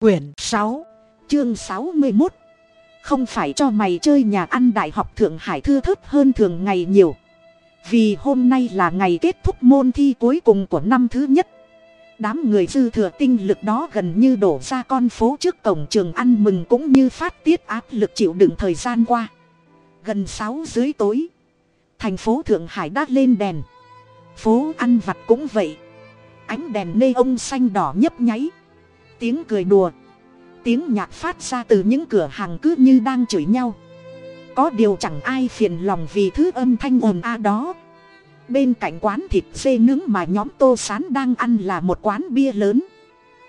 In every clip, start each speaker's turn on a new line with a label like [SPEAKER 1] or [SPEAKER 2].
[SPEAKER 1] quyển sáu, chương sáu mươi một không phải cho mày chơi nhà ăn đại học thượng hải thưa thớt hơn thường ngày nhiều. Vì hôm nay là ngày kết thúc môn thi cuối cùng của năm thứ nhất. Đám người dư thừa tinh lực đó gần như đổ ra con phố trước cổng trường ăn mừng cũng như phát tiết áp lực chịu đựng thời gian qua. Gần sáu dưới tối, thành phố thượng hải đã lên đèn. Phố ăn vặt cũng vậy. Ánh đèn nê ông xanh đỏ nhấp nháy tiếng cười đùa. Tiếng nhạc phát ra từ những cửa hàng cứ như đang chửi nhau. Có điều chẳng ai phiền lòng vì thứ âm thanh ồn a đó. Bên cạnh quán thịt dê nướng mà nhóm tô sán đang ăn là một quán bia lớn.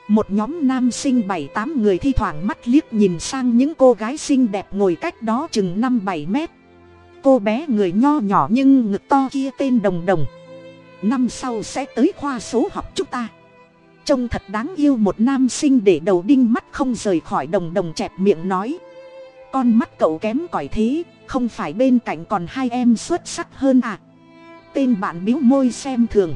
[SPEAKER 1] Một nhóm nam sinh bảy tám người thi thoảng mắt liếc nhìn sang những cô gái xinh đẹp ngồi cách đó chừng năm bảy mét. Cô bé người nho nhỏ nhưng ngực to kia tên đồng đồng. Năm sau sẽ tới khoa số học chúng ta trông thật đáng yêu một nam sinh để đầu đinh mắt không rời khỏi đồng đồng chẹp miệng nói. Con mắt cậu kém cỏi thế, không phải bên cạnh còn hai em xuất sắc hơn à? Tên bạn biếu môi xem thường.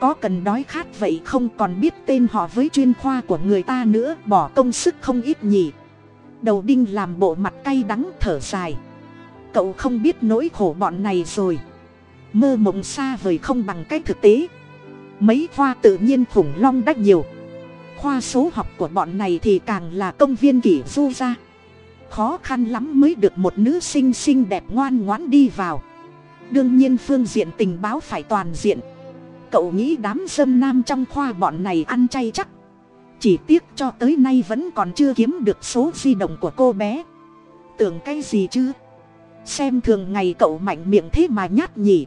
[SPEAKER 1] Có cần đói khát vậy không còn biết tên họ với chuyên khoa của người ta nữa, bỏ công sức không ít nhỉ. Đầu đinh làm bộ mặt cay đắng thở dài. Cậu không biết nỗi khổ bọn này rồi. Mơ mộng xa vời không bằng cách thực tế mấy khoa tự nhiên khủng long đắt nhiều. Khoa số học của bọn này thì càng là công viên kỷ du ra khó khăn lắm mới được một nữ sinh xinh đẹp ngoan ngoãn đi vào. Đương nhiên phương diện tình báo phải toàn diện. Cậu nghĩ đám dâm nam trong khoa bọn này ăn chay chắc. Chỉ tiếc cho tới nay vẫn còn chưa kiếm được số di động của cô bé. Tưởng cái gì chứ? Xem thường ngày cậu mạnh miệng thế mà nhát nhỉ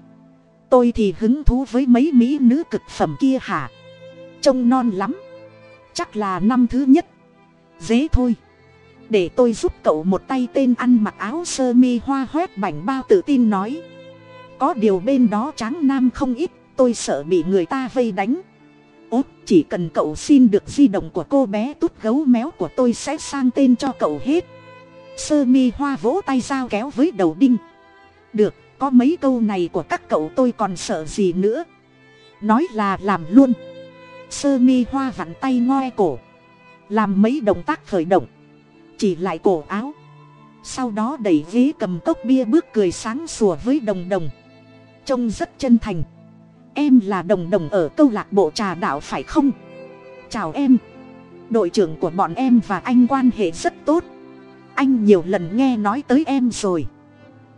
[SPEAKER 1] tôi thì hứng thú với mấy mỹ nữ cực phẩm kia hả? Trông non lắm. Chắc là năm thứ nhất. Dễ thôi. Để tôi giúp cậu một tay tên ăn mặc áo sơ mi hoa hoét bảnh bao tự tin nói. Có điều bên đó tráng nam không ít, tôi sợ bị người ta vây đánh. Ốt chỉ cần cậu xin được di động của cô bé tút gấu méo của tôi sẽ sang tên cho cậu hết. Sơ mi hoa vỗ tay dao kéo với đầu đinh. Được có mấy câu này của các cậu tôi còn sợ gì nữa. Nói là làm luôn. Sơ mi hoa vặn tay ngoe cổ. Làm mấy động tác khởi động. Chỉ lại cổ áo. Sau đó đẩy ghế cầm cốc bia bước cười sáng sủa với đồng đồng. Trông rất chân thành. Em là đồng đồng ở câu lạc bộ trà đạo phải không? Chào em. Đội trưởng của bọn em và anh quan hệ rất tốt. Anh nhiều lần nghe nói tới em rồi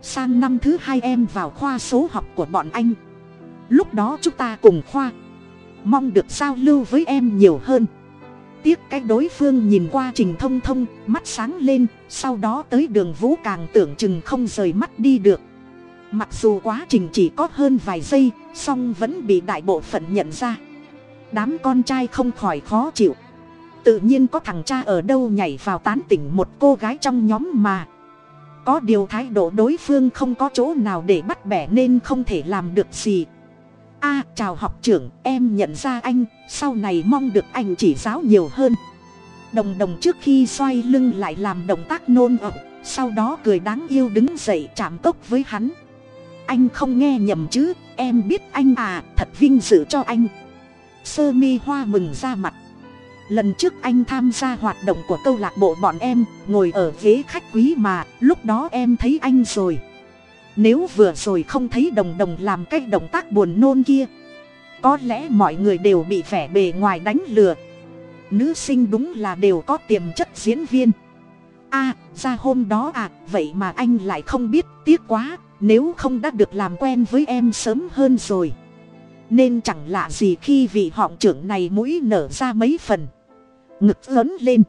[SPEAKER 1] sang năm thứ hai em vào khoa số học của bọn anh. Lúc đó chúng ta cùng khoa. Mong được giao lưu với em nhiều hơn. Tiếc cái đối phương nhìn qua trình thông thông, mắt sáng lên, sau đó tới đường vũ càng tưởng chừng không rời mắt đi được. Mặc dù quá trình chỉ có hơn vài giây, song vẫn bị đại bộ phận nhận ra. Đám con trai không khỏi khó chịu. Tự nhiên có thằng cha ở đâu nhảy vào tán tỉnh một cô gái trong nhóm mà có điều thái độ đối phương không có chỗ nào để bắt bẻ nên không thể làm được gì. A, chào học trưởng, em nhận ra anh, sau này mong được anh chỉ giáo nhiều hơn. Đồng đồng trước khi xoay lưng lại làm động tác nôn ẩm sau đó cười đáng yêu đứng dậy chạm cốc với hắn. Anh không nghe nhầm chứ, em biết anh à thật vinh dự cho anh. Sơ mi hoa mừng ra mặt lần trước anh tham gia hoạt động của câu lạc bộ bọn em, ngồi ở ghế khách quý mà, lúc đó em thấy anh rồi. Nếu vừa rồi không thấy đồng đồng làm cái động tác buồn nôn kia, có lẽ mọi người đều bị vẻ bề ngoài đánh lừa. Nữ sinh đúng là đều có tiềm chất diễn viên. A, ra hôm đó à vậy mà anh lại không biết, tiếc quá, nếu không đã được làm quen với em sớm hơn rồi. Nên chẳng lạ gì khi vị họng trưởng này mũi nở ra mấy phần ngực lớn lên.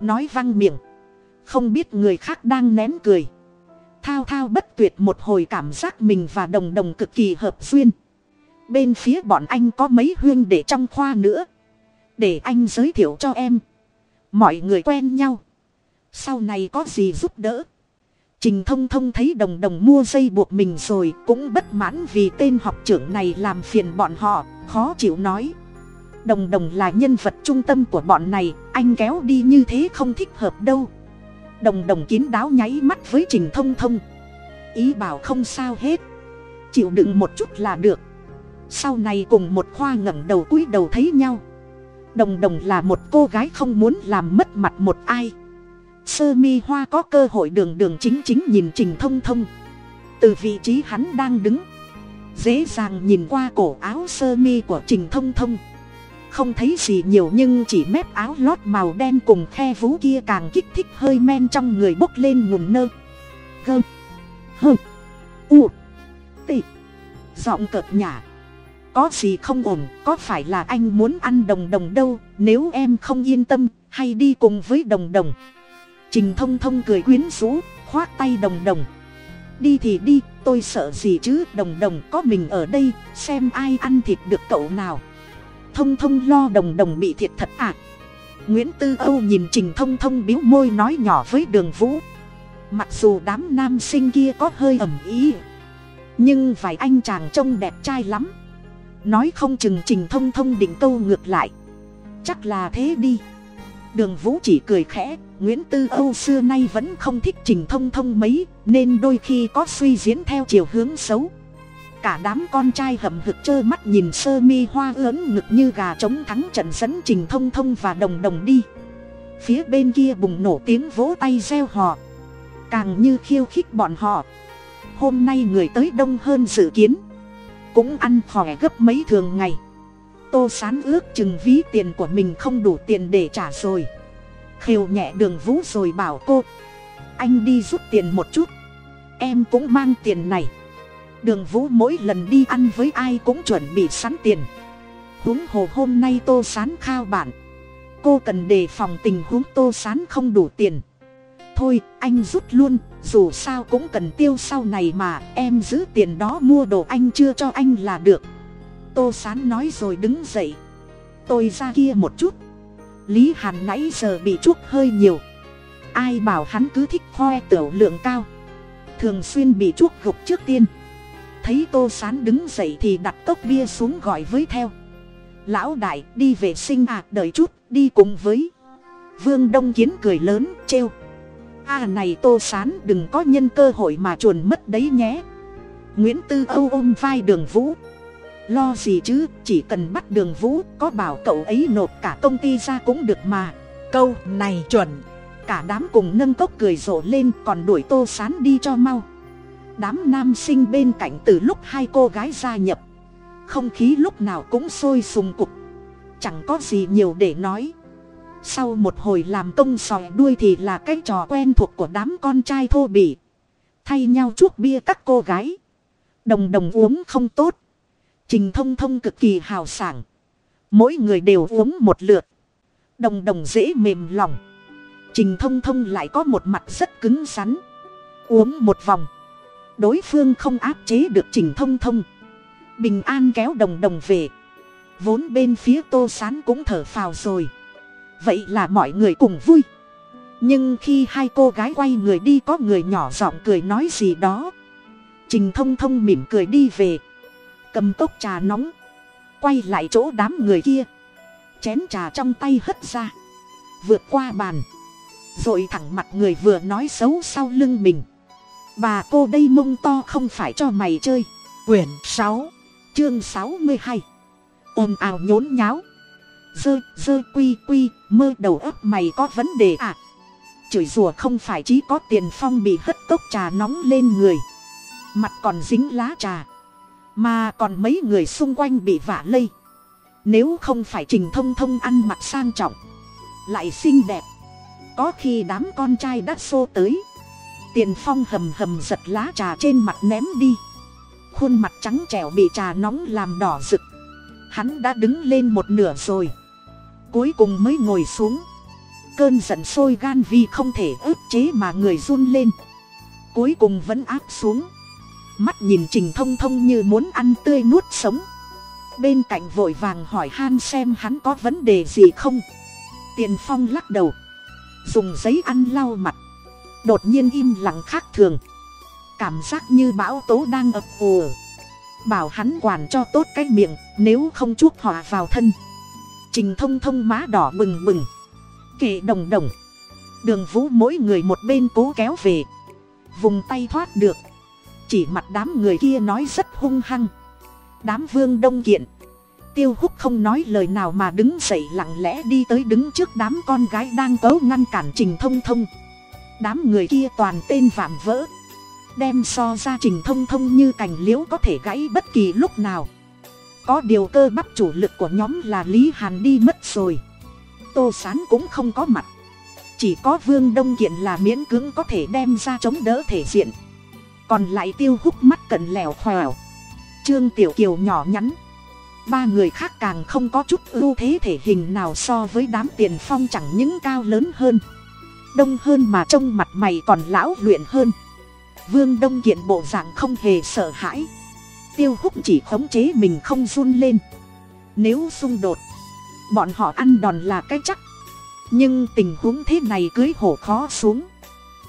[SPEAKER 1] Nói văng miệng. Không biết người khác đang nén cười. Thao thao bất tuyệt một hồi cảm giác mình và đồng đồng cực kỳ hợp duyên. Bên phía bọn anh có mấy huyên để trong khoa nữa. Để anh giới thiệu cho em. Mọi người quen nhau. Sau này có gì giúp đỡ? Trình thông thông thấy đồng đồng mua dây buộc mình rồi cũng bất mãn vì tên học trưởng này làm phiền bọn họ, khó chịu nói đồng đồng là nhân vật trung tâm của bọn này, anh kéo đi như thế không thích hợp đâu. Đồng đồng kín đáo nháy mắt với trình thông thông. Ý bảo không sao hết. Chịu đựng một chút là được. Sau này cùng một khoa ngẩng đầu cúi đầu thấy nhau. Đồng đồng là một cô gái không muốn làm mất mặt một ai. Sơ mi hoa có cơ hội đường đường chính chính nhìn trình thông thông. Từ vị trí hắn đang đứng, dễ dàng nhìn qua cổ áo sơ mi của trình thông thông không thấy gì nhiều nhưng chỉ mép áo lót màu đen cùng khe vú kia càng kích thích hơi men trong người bốc lên ngùm nơ. Gơ, hơ, u tị giọng cợt nhả. Có gì không ổn, có phải là anh muốn ăn đồng đồng đâu, nếu em không yên tâm, hay đi cùng với đồng đồng. Trình thông thông cười quyến rũ khoác tay đồng đồng. Đi thì đi, tôi sợ gì chứ, đồng đồng có mình ở đây, xem ai ăn thịt được cậu nào thông thông lo đồng đồng bị thiệt thật à. Nguyễn tư âu nhìn trình thông thông biếu môi nói nhỏ với đường vũ. Mặc dù đám nam sinh kia có hơi ẩm ý, nhưng vài anh chàng trông đẹp trai lắm. Nói không chừng trình thông thông định câu ngược lại. Chắc là thế đi. Đường vũ chỉ cười khẽ, nguyễn tư âu xưa nay vẫn không thích trình thông thông mấy, nên đôi khi có suy diễn theo chiều hướng xấu cả đám con trai hậm hực trơ mắt nhìn sơ mi hoa ướn ngực như gà trống thắng trận dẫn trình thông thông và đồng đồng đi. Phía bên kia bùng nổ tiếng vỗ tay reo hò. Càng như khiêu khích bọn họ. Hôm nay người tới đông hơn dự kiến. Cũng ăn khỏe gấp mấy thường ngày. Tô sán ước chừng ví tiền của mình không đủ tiền để trả rồi. Khều nhẹ đường vũ rồi bảo cô. Anh đi rút tiền một chút. Em cũng mang tiền này đường vũ mỗi lần đi ăn với ai cũng chuẩn bị sẵn tiền. Huống hồ hôm nay tô sán khao bạn. Cô cần đề phòng tình huống tô sán không đủ tiền. Thôi, anh rút luôn, dù sao cũng cần tiêu sau này mà, em giữ tiền đó mua đồ anh chưa cho anh là được. Tô sán nói rồi đứng dậy. Tôi ra kia một chút. Lý hàn nãy giờ bị chuốc hơi nhiều. Ai bảo hắn cứ thích khoe tiểu lượng cao. Thường xuyên bị chuốc gục trước tiên thấy tô sán đứng dậy thì đặt cốc bia xuống gọi với theo. Lão đại, đi vệ sinh à đợi chút, đi cùng với. Vương đông kiến cười lớn, trêu. A này tô sán, đừng có nhân cơ hội mà chuồn mất đấy nhé. Nguyễn tư âu ôm vai đường vũ. Lo gì chứ, chỉ cần bắt đường vũ, có bảo cậu ấy nộp cả công ty ra cũng được mà. Câu này chuẩn. Cả đám cùng nâng cốc cười rộ lên, còn đuổi tô sán đi cho mau đám nam sinh bên cạnh từ lúc hai cô gái gia nhập. Không khí lúc nào cũng sôi sùng cục. Chẳng có gì nhiều để nói. Sau một hồi làm công sòi đuôi thì là cái trò quen thuộc của đám con trai thô bỉ. Thay nhau chuốc bia các cô gái. Đồng đồng uống không tốt. Trình thông thông cực kỳ hào sảng. Mỗi người đều uống một lượt. Đồng đồng dễ mềm lòng. Trình thông thông lại có một mặt rất cứng rắn. Uống một vòng đối phương không áp chế được trình thông thông. Bình an kéo đồng đồng về. Vốn bên phía tô sán cũng thở phào rồi. Vậy là mọi người cùng vui. Nhưng khi hai cô gái quay người đi có người nhỏ giọng cười nói gì đó. Trình thông thông mỉm cười đi về. Cầm cốc trà nóng. Quay lại chỗ đám người kia. Chén trà trong tay hất ra. Vượt qua bàn. Rồi thẳng mặt người vừa nói xấu sau lưng mình bà cô đây mông to không phải cho mày chơi. Quyển sáu, chương sáu mươi hai. Ồn ào nhốn nháo. Dơ dơ, quy quy, mơ đầu óc mày có vấn đề à? Chửi rủa không phải chỉ có tiền phong bị hất cốc trà nóng lên người. Mặt còn dính lá trà. Mà còn mấy người xung quanh bị vả lây. Nếu không phải trình thông thông ăn mặc sang trọng. Lại xinh đẹp. Có khi đám con trai đã xô tới tiền phong hầm hầm giật lá trà trên mặt ném đi. Khuôn mặt trắng trẻo bị trà nóng làm đỏ rực. Hắn đã đứng lên một nửa rồi. Cuối cùng mới ngồi xuống. Cơn giận sôi gan vì không thể ức chế mà người run lên. Cuối cùng vẫn áp xuống. Mắt nhìn trình thông thông như muốn ăn tươi nuốt sống. Bên cạnh vội vàng hỏi han xem hắn có vấn đề gì không. Tiền phong lắc đầu. Dùng giấy ăn lau mặt đột nhiên im lặng khác thường. Cảm giác như bão tố đang ập ùa bảo hắn quản cho tốt cái miệng, nếu không chuốc họa vào thân. Trình thông thông má đỏ bừng bừng. Kệ đồng đồng. Đường vũ mỗi người một bên cố kéo về. Vùng tay thoát được. Chỉ mặt đám người kia nói rất hung hăng. Đám vương đông kiện. Tiêu húc không nói lời nào mà đứng dậy lặng lẽ đi tới đứng trước đám con gái đang cấu ngăn cản trình thông thông đám người kia toàn tên vạm vỡ. Đem so ra trình thông thông như cành liễu có thể gãy bất kỳ lúc nào. Có điều cơ bắp chủ lực của nhóm là lý hàn đi mất rồi. Tô sán cũng không có mặt. Chỉ có vương đông kiện là miễn cưỡng có thể đem ra chống đỡ thể diện. Còn lại tiêu hút mắt cận lẻo khoèo trương tiểu kiều nhỏ nhắn. Ba người khác càng không có chút ưu thế thể hình nào so với đám tiền phong chẳng những cao lớn hơn đông hơn mà trông mặt mày còn lão luyện hơn. Vương đông kiện bộ dạng không hề sợ hãi. Tiêu húc chỉ khống chế mình không run lên. Nếu xung đột, bọn họ ăn đòn là cái chắc. Nhưng tình huống thế này cưới hổ khó xuống.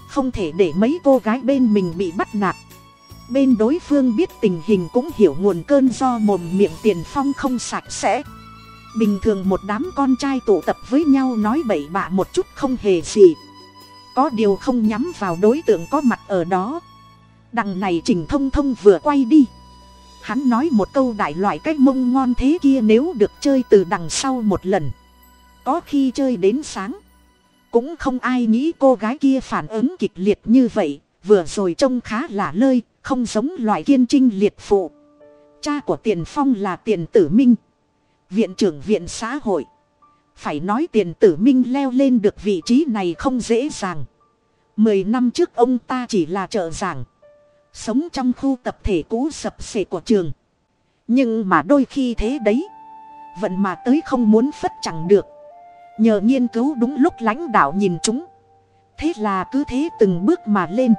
[SPEAKER 1] Không thể để mấy cô gái bên mình bị bắt nạt. Bên đối phương biết tình hình cũng hiểu nguồn cơn do mồm miệng tiền phong không sạch sẽ. Bình thường một đám con trai tụ tập với nhau nói bậy bạ một chút không hề gì có điều không nhắm vào đối tượng có mặt ở đó. Đằng này trình thông thông vừa quay đi. Hắn nói một câu đại loại cách mông ngon thế kia nếu được chơi từ đằng sau một lần. Có khi chơi đến sáng. Cũng không ai nghĩ cô gái kia phản ứng kịch liệt như vậy. Vừa rồi trông khá là lơi, không giống loại kiên trinh liệt phụ. Cha của tiền phong là tiền tử minh. Viện trưởng viện xã hội phải nói tiền tử minh leo lên được vị trí này không dễ dàng. Mười năm trước ông ta chỉ là trợ giảng. Sống trong khu tập thể cũ sập sệ của trường. Nhưng mà đôi khi thế đấy, vận mà tới không muốn phất chẳng được. Nhờ nghiên cứu đúng lúc lãnh đạo nhìn chúng. Thế là cứ thế từng bước mà lên.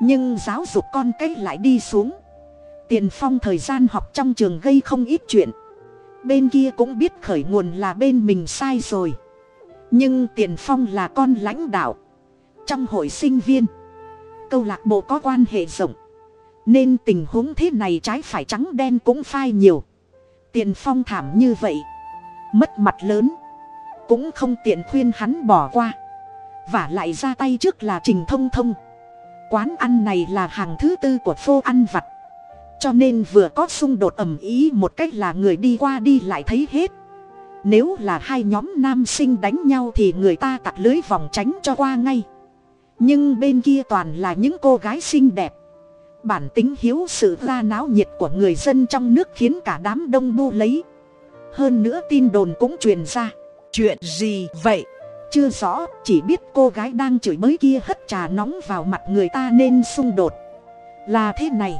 [SPEAKER 1] Nhưng giáo dục con cái lại đi xuống. Tiền phong thời gian học trong trường gây không ít chuyện bên kia cũng biết khởi nguồn là bên mình sai rồi. Nhưng tiền phong là con lãnh đạo. Trong hội sinh viên, câu lạc bộ có quan hệ rộng. Nên tình huống thế này trái phải trắng đen cũng phai nhiều. Tiền phong thảm như vậy, mất mặt lớn. Cũng không tiện khuyên hắn bỏ qua. Và lại ra tay trước là trình thông thông. Quán ăn này là hàng thứ tư của phô ăn vặt cho nên vừa có xung đột ầm ý một cách là người đi qua đi lại thấy hết. Nếu là hai nhóm nam sinh đánh nhau thì người ta tặc lưới vòng tránh cho qua ngay. Nhưng bên kia toàn là những cô gái xinh đẹp. Bản tính hiếu sự ra náo nhiệt của người dân trong nước khiến cả đám đông bu lấy. Hơn nữa tin đồn cũng truyền ra. Chuyện gì vậy? Chưa rõ chỉ biết cô gái đang chửi bới kia hất trà nóng vào mặt người ta nên xung đột. Là thế này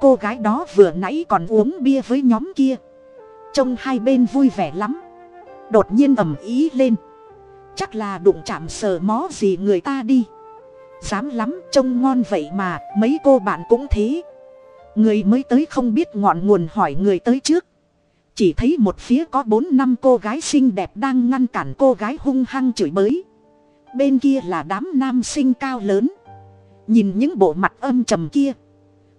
[SPEAKER 1] cô gái đó vừa nãy còn uống bia với nhóm kia. Trông hai bên vui vẻ lắm. Đột nhiên ầm ý lên. Chắc là đụng chạm sờ mó gì người ta đi. Dám lắm, trông ngon vậy mà, mấy cô bạn cũng thế. Người mới tới không biết ngọn nguồn hỏi người tới trước. Chỉ thấy một phía có bốn năm cô gái xinh đẹp đang ngăn cản cô gái hung hăng chửi bới. Bên kia là đám nam sinh cao lớn. Nhìn những bộ mặt âm trầm kia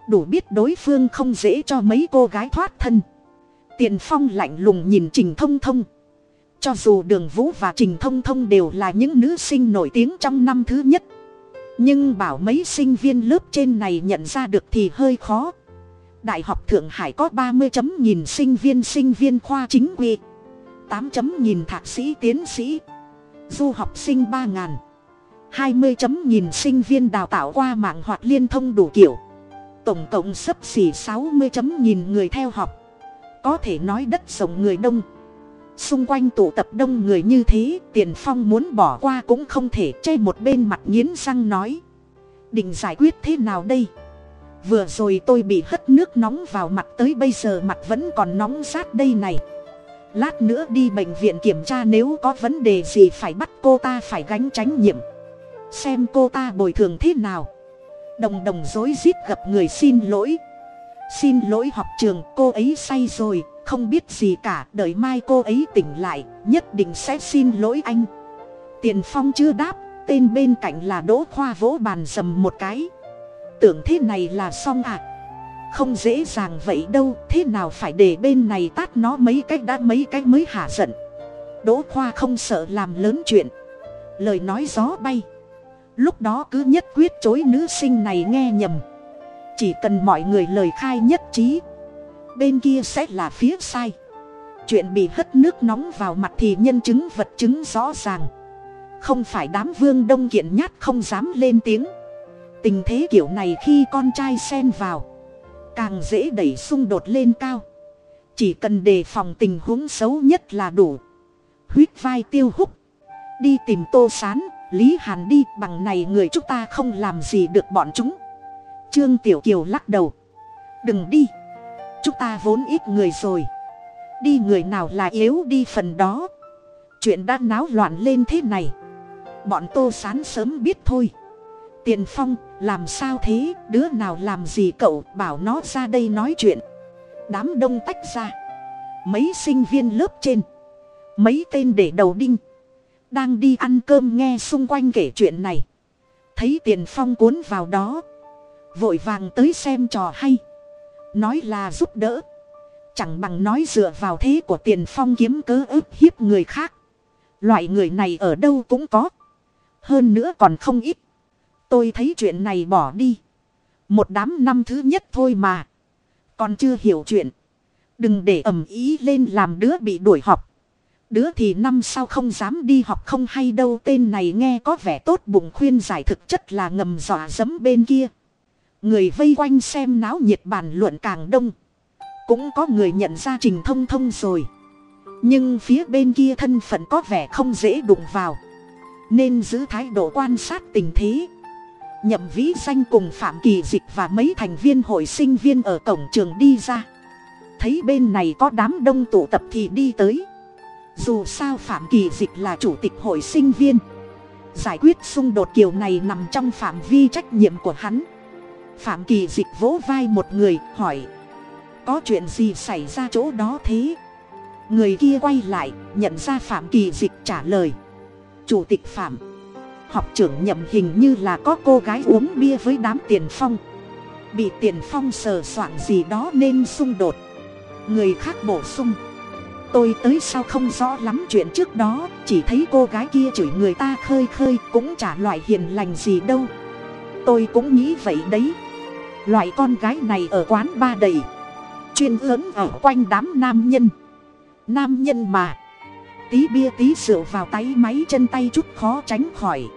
[SPEAKER 1] đủ biết đối phương không dễ cho mấy cô gái thoát thân. Tiền phong lạnh lùng nhìn trình thông thông. Cho dù đường vũ và trình thông thông đều là những nữ sinh nổi tiếng trong năm thứ nhất, nhưng bảo mấy sinh viên lớp trên này nhận ra được thì hơi khó. Đại học thượng hải có ba mươi chấm nghìn sinh viên sinh viên khoa chính quy, tám chấm nghìn thạc sĩ tiến sĩ, du học sinh ba ngàn, hai mươi chấm nghìn sinh viên đào tạo qua mạng hoặc liên thông đủ kiểu tổng cộng sấp xỉ sáu mươi chấm nhìn người theo học. Có thể nói đất rộng người đông. Xung quanh tụ tập đông người như thế, tiền phong muốn bỏ qua cũng không thể, che một bên mặt nghiến răng nói. Định giải quyết thế nào đây? Vừa rồi tôi bị hất nước nóng vào mặt, tới bây giờ mặt vẫn còn nóng rát đây này. Lát nữa đi bệnh viện kiểm tra nếu có vấn đề gì phải bắt cô ta phải gánh tránh nhiệm. Xem cô ta bồi thường thế nào đồng đồng dối rít gặp người xin lỗi. Xin lỗi học trường, cô ấy say rồi, không biết gì cả, đợi mai cô ấy tỉnh lại, nhất định sẽ xin lỗi anh. Tiền phong chưa đáp, tên bên cạnh là đỗ khoa vỗ bàn dầm một cái. Tưởng thế này là xong à? Không dễ dàng vậy đâu, thế nào phải để bên này tát nó mấy cách đã mấy cách mới hả giận. Đỗ khoa không sợ làm lớn chuyện. Lời nói gió bay lúc đó cứ nhất quyết chối nữ sinh này nghe nhầm. Chỉ cần mọi người lời khai nhất trí. Bên kia sẽ là phía sai. Chuyện bị hất nước nóng vào mặt thì nhân chứng vật chứng rõ ràng. Không phải đám vương đông kiện nhát không dám lên tiếng. Tình thế kiểu này khi con trai xen vào. Càng dễ đẩy xung đột lên cao. Chỉ cần đề phòng tình huống xấu nhất là đủ. Huyết vai tiêu húc. Đi tìm tô sán lý hàn đi, bằng này người chúng ta không làm gì được bọn chúng. Trương tiểu kiều lắc đầu. Đừng đi. Chúng ta vốn ít người rồi. Đi người nào là yếu đi phần đó. Chuyện đã náo loạn lên thế này. Bọn tô sán sớm biết thôi. Tiền phong, làm sao thế? Đứa nào làm gì cậu? Bảo nó ra đây nói chuyện. Đám đông tách ra. Mấy sinh viên lớp trên. Mấy tên để đầu đinh đang đi ăn cơm nghe xung quanh kể chuyện này. Thấy tiền phong cuốn vào đó. Vội vàng tới xem trò hay. Nói là giúp đỡ. Chẳng bằng nói dựa vào thế của tiền phong kiếm cớ ức hiếp người khác. Loại người này ở đâu cũng có. Hơn nữa còn không ít. Tôi thấy chuyện này bỏ đi. Một đám năm thứ nhất thôi mà. Còn chưa hiểu chuyện. Đừng để ầm ý lên làm đứa bị đuổi học đứa thì năm sau không dám đi học không hay đâu. Tên này nghe có vẻ tốt bụng khuyên giải thực chất là ngầm dọa dẫm bên kia. Người vây quanh xem náo nhiệt bàn luận càng đông. Cũng có người nhận ra trình thông thông rồi. Nhưng phía bên kia thân phận có vẻ không dễ đụng vào. Nên giữ thái độ quan sát tình thế. Nhậm vĩ danh cùng phạm kỳ dịch và mấy thành viên hội sinh viên ở cổng trường đi ra. Thấy bên này có đám đông tụ tập thì đi tới dù sao phạm kỳ dịch là chủ tịch hội sinh viên. Giải quyết xung đột kiểu này nằm trong phạm vi trách nhiệm của hắn. Phạm kỳ dịch vỗ vai một người, hỏi, có chuyện gì xảy ra chỗ đó thế? Người kia quay lại, nhận ra phạm kỳ dịch trả lời, chủ tịch phạm, học trưởng nhậm hình như là có cô gái uống bia với đám tiền phong. Bị tiền phong sờ soạng gì đó nên xung đột. Người khác bổ sung tôi tới sao không rõ lắm chuyện trước đó, chỉ thấy cô gái kia chửi người ta khơi khơi, cũng chả loại hiền lành gì đâu. Tôi cũng nghĩ vậy đấy. Loại con gái này ở quán ba đầy. Chuyên lớn ở quanh đám nam nhân. Nam nhân mà. Tí bia tí rượu vào tay máy chân tay chút khó tránh khỏi.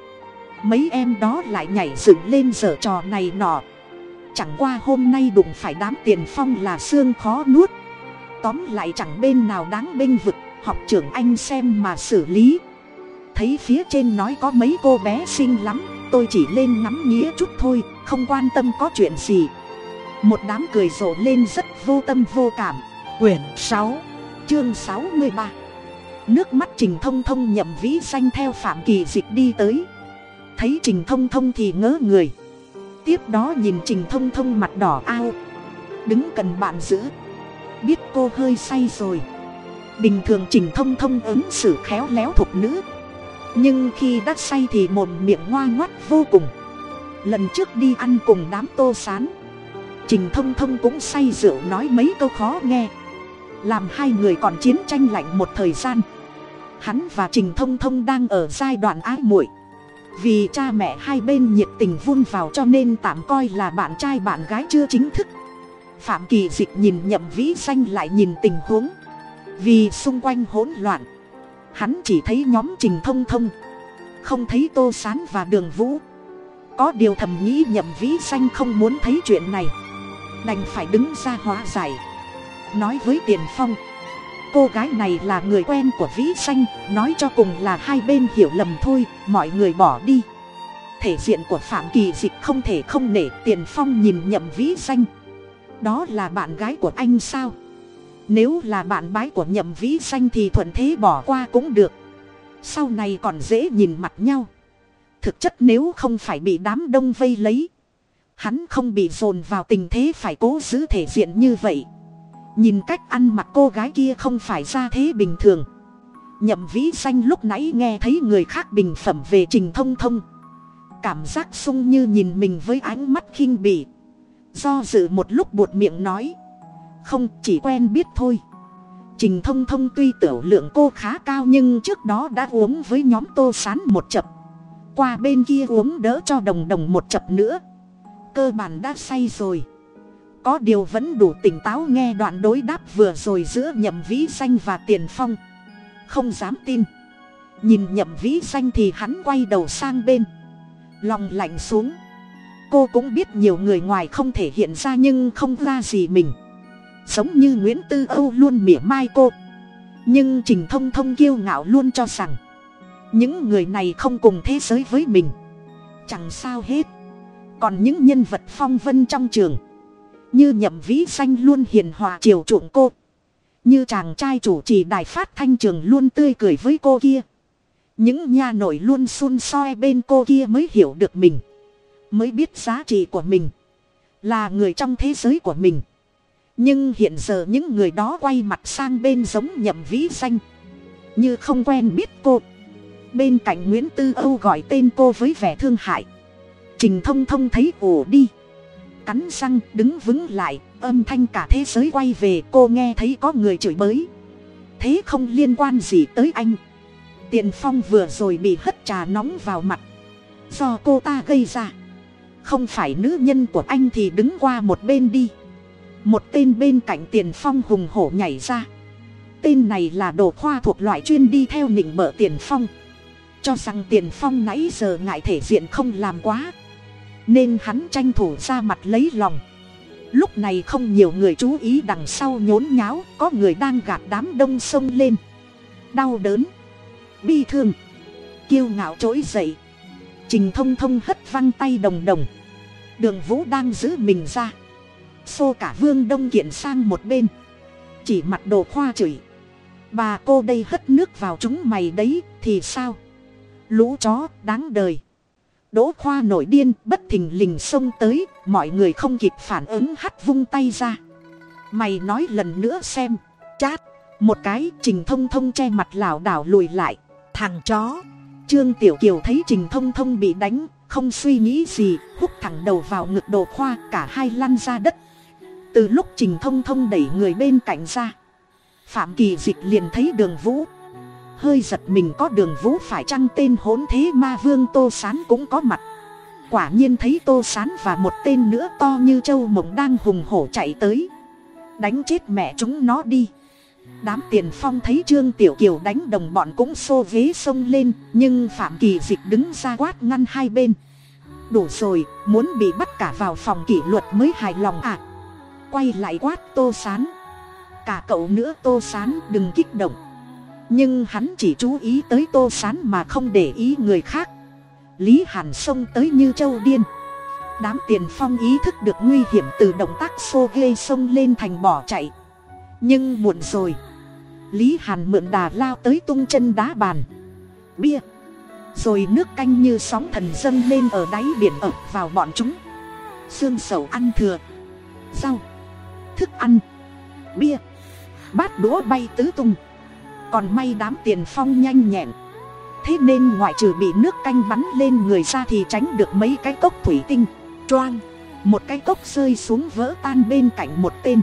[SPEAKER 1] Mấy em đó lại nhảy dựng lên giở trò này nọ. Chẳng qua hôm nay đụng phải đám tiền phong là xương khó nuốt tóm lại chẳng bên nào đáng bênh vực, học trưởng anh xem mà xử lý. Thấy phía trên nói có mấy cô bé xinh lắm, tôi chỉ lên ngắm nghĩa chút thôi, không quan tâm có chuyện gì. Một đám cười rộ lên rất vô tâm vô cảm. Quyển sáu, chương sáu mươi ba. Nước mắt trình thông thông nhậm vĩ xanh theo phạm kỳ dịch đi tới. Thấy trình thông thông thì ngớ người. Tiếp đó nhìn trình thông thông mặt đỏ ao. Đứng cần bạn giữ biết cô hơi say rồi. Bình thường trình thông thông ứng xử khéo léo thục nữ. Nhưng khi đã say thì mồm miệng ngoa ngoắt vô cùng. Lần trước đi ăn cùng đám tô sán. Trình thông thông cũng say rượu nói mấy câu khó nghe. Làm hai người còn chiến tranh lạnh một thời gian. Hắn và trình thông thông đang ở giai đoạn ái muội. Vì cha mẹ hai bên nhiệt tình vun vào cho nên tạm coi là bạn trai bạn gái chưa chính thức phạm kỳ dịch nhìn nhậm vĩ danh lại nhìn tình huống. Vì xung quanh hỗn loạn, hắn chỉ thấy nhóm trình thông thông, không thấy tô sán và đường vũ. Có điều thầm nghĩ nhậm vĩ danh không muốn thấy chuyện này, đành phải đứng ra hóa giải. Nói với tiền phong, cô gái này là người quen của vĩ xanh, nói cho cùng là hai bên hiểu lầm thôi, mọi người bỏ đi. Thể diện của phạm kỳ dịch không thể không nể. Tiền phong nhìn nhậm vĩ xanh đó là bạn gái của anh sao? Nếu là bạn bái của nhậm vĩ xanh thì thuận thế bỏ qua cũng được. Sau này còn dễ nhìn mặt nhau. Thực chất nếu không phải bị đám đông vây lấy, hắn không bị dồn vào tình thế phải cố giữ thể diện như vậy. Nhìn cách ăn mặc cô gái kia không phải ra thế bình thường. Nhậm vĩ xanh lúc nãy nghe thấy người khác bình phẩm về trình thông thông. Cảm giác sung như nhìn mình với ánh mắt khinh bỉ do dự một lúc buột miệng nói. Không, chỉ quen biết thôi. Trình thông thông tuy tiểu lượng cô khá cao nhưng trước đó đã uống với nhóm tô sán một chập. Qua bên kia uống đỡ cho đồng đồng một chập nữa. Cơ bản đã say rồi. Có điều vẫn đủ tỉnh táo nghe đoạn đối đáp vừa rồi giữa nhậm vĩ danh và tiền phong. Không dám tin. Nhìn nhậm vĩ danh thì hắn quay đầu sang bên. Lòng lạnh xuống cô cũng biết nhiều người ngoài không thể hiện ra nhưng không ra gì mình. Giống như nguyễn tư âu luôn mỉa mai cô. Nhưng trình thông thông kiêu ngạo luôn cho rằng, những người này không cùng thế giới với mình. Chẳng sao hết. Còn những nhân vật phong vân trong trường, như nhậm vĩ danh luôn hiền hòa chiều chuộng cô. Như chàng trai chủ trì đài phát thanh trường luôn tươi cười với cô kia. Những nha nội luôn xun soi bên cô kia mới hiểu được mình mới biết giá trị của mình, là người trong thế giới của mình. Nhưng hiện giờ những người đó quay mặt sang bên giống nhậm vĩ danh, như không quen biết cô. Bên cạnh nguyễn tư âu gọi tên cô với vẻ thương hại. Trình thông thông thấy ủ đi. Cắn răng đứng vững lại, âm thanh cả thế giới quay về, cô nghe thấy có người chửi bới. Thế không liên quan gì tới anh. Tiền phong vừa rồi bị hất trà nóng vào mặt. Do cô ta gây ra không phải nữ nhân của anh thì đứng qua một bên đi. Một tên bên cạnh tiền phong hùng hổ nhảy ra. Tên này là đồ khoa thuộc loại chuyên đi theo nịnh bợ tiền phong. Cho rằng tiền phong nãy giờ ngại thể diện không làm quá. Nên hắn tranh thủ ra mặt lấy lòng. Lúc này không nhiều người chú ý đằng sau nhốn nháo, có người đang gạt đám đông sông lên. Đau đớn, bi thương, kiêu ngạo trỗi dậy. Trình thông thông hất văng tay đồng đồng đường vũ đang giữ mình ra. Xô cả vương đông kiện sang một bên. Chỉ mặt đồ khoa chửi. Bà cô đây hất nước vào chúng mày đấy, thì sao? Lũ chó, đáng đời. Đỗ khoa nổi điên, bất thình lình xông tới, mọi người không kịp phản ứng hắt vung tay ra. Mày nói lần nữa xem, chát, một cái trình thông thông che mặt lảo đảo lùi lại. Thằng chó, trương tiểu kiều thấy trình thông thông bị đánh không suy nghĩ gì, húc thẳng đầu vào ngực đồ khoa, cả hai lăn ra đất. Từ lúc trình thông thông đẩy người bên cạnh ra, phạm kỳ dịch liền thấy đường vũ. Hơi giật mình có đường vũ phải chăng tên hỗn thế ma vương tô sán cũng có mặt. Quả nhiên thấy tô sán và một tên nữa to như châu mộng đang hùng hổ chạy tới. Đánh chết mẹ chúng nó đi đám tiền phong thấy trương tiểu kiều đánh đồng bọn cũng xô vế xông lên, nhưng phạm kỳ dịch đứng ra quát ngăn hai bên. Đủ rồi, muốn bị bắt cả vào phòng kỷ luật mới hài lòng à? Quay lại quát tô sán. Cả cậu nữa tô sán đừng kích động. Nhưng hắn chỉ chú ý tới tô sán mà không để ý người khác. Lý hàn xông tới như châu điên. Đám tiền phong ý thức được nguy hiểm từ động tác xô ghê xông lên thành bỏ chạy. Nhưng muộn rồi lý hàn mượn đà lao tới tung chân đá bàn. Bia. Rồi nước canh như sóng thần dâng lên ở đáy biển ập vào bọn chúng. Xương sầu ăn thừa. Rau. Thức ăn. Bia. Bát đũa bay tứ tung. Còn may đám tiền phong nhanh nhẹn. Thế nên ngoại trừ bị nước canh bắn lên người ra thì tránh được mấy cái cốc thủy tinh. Choang. Một cái cốc rơi xuống vỡ tan bên cạnh một tên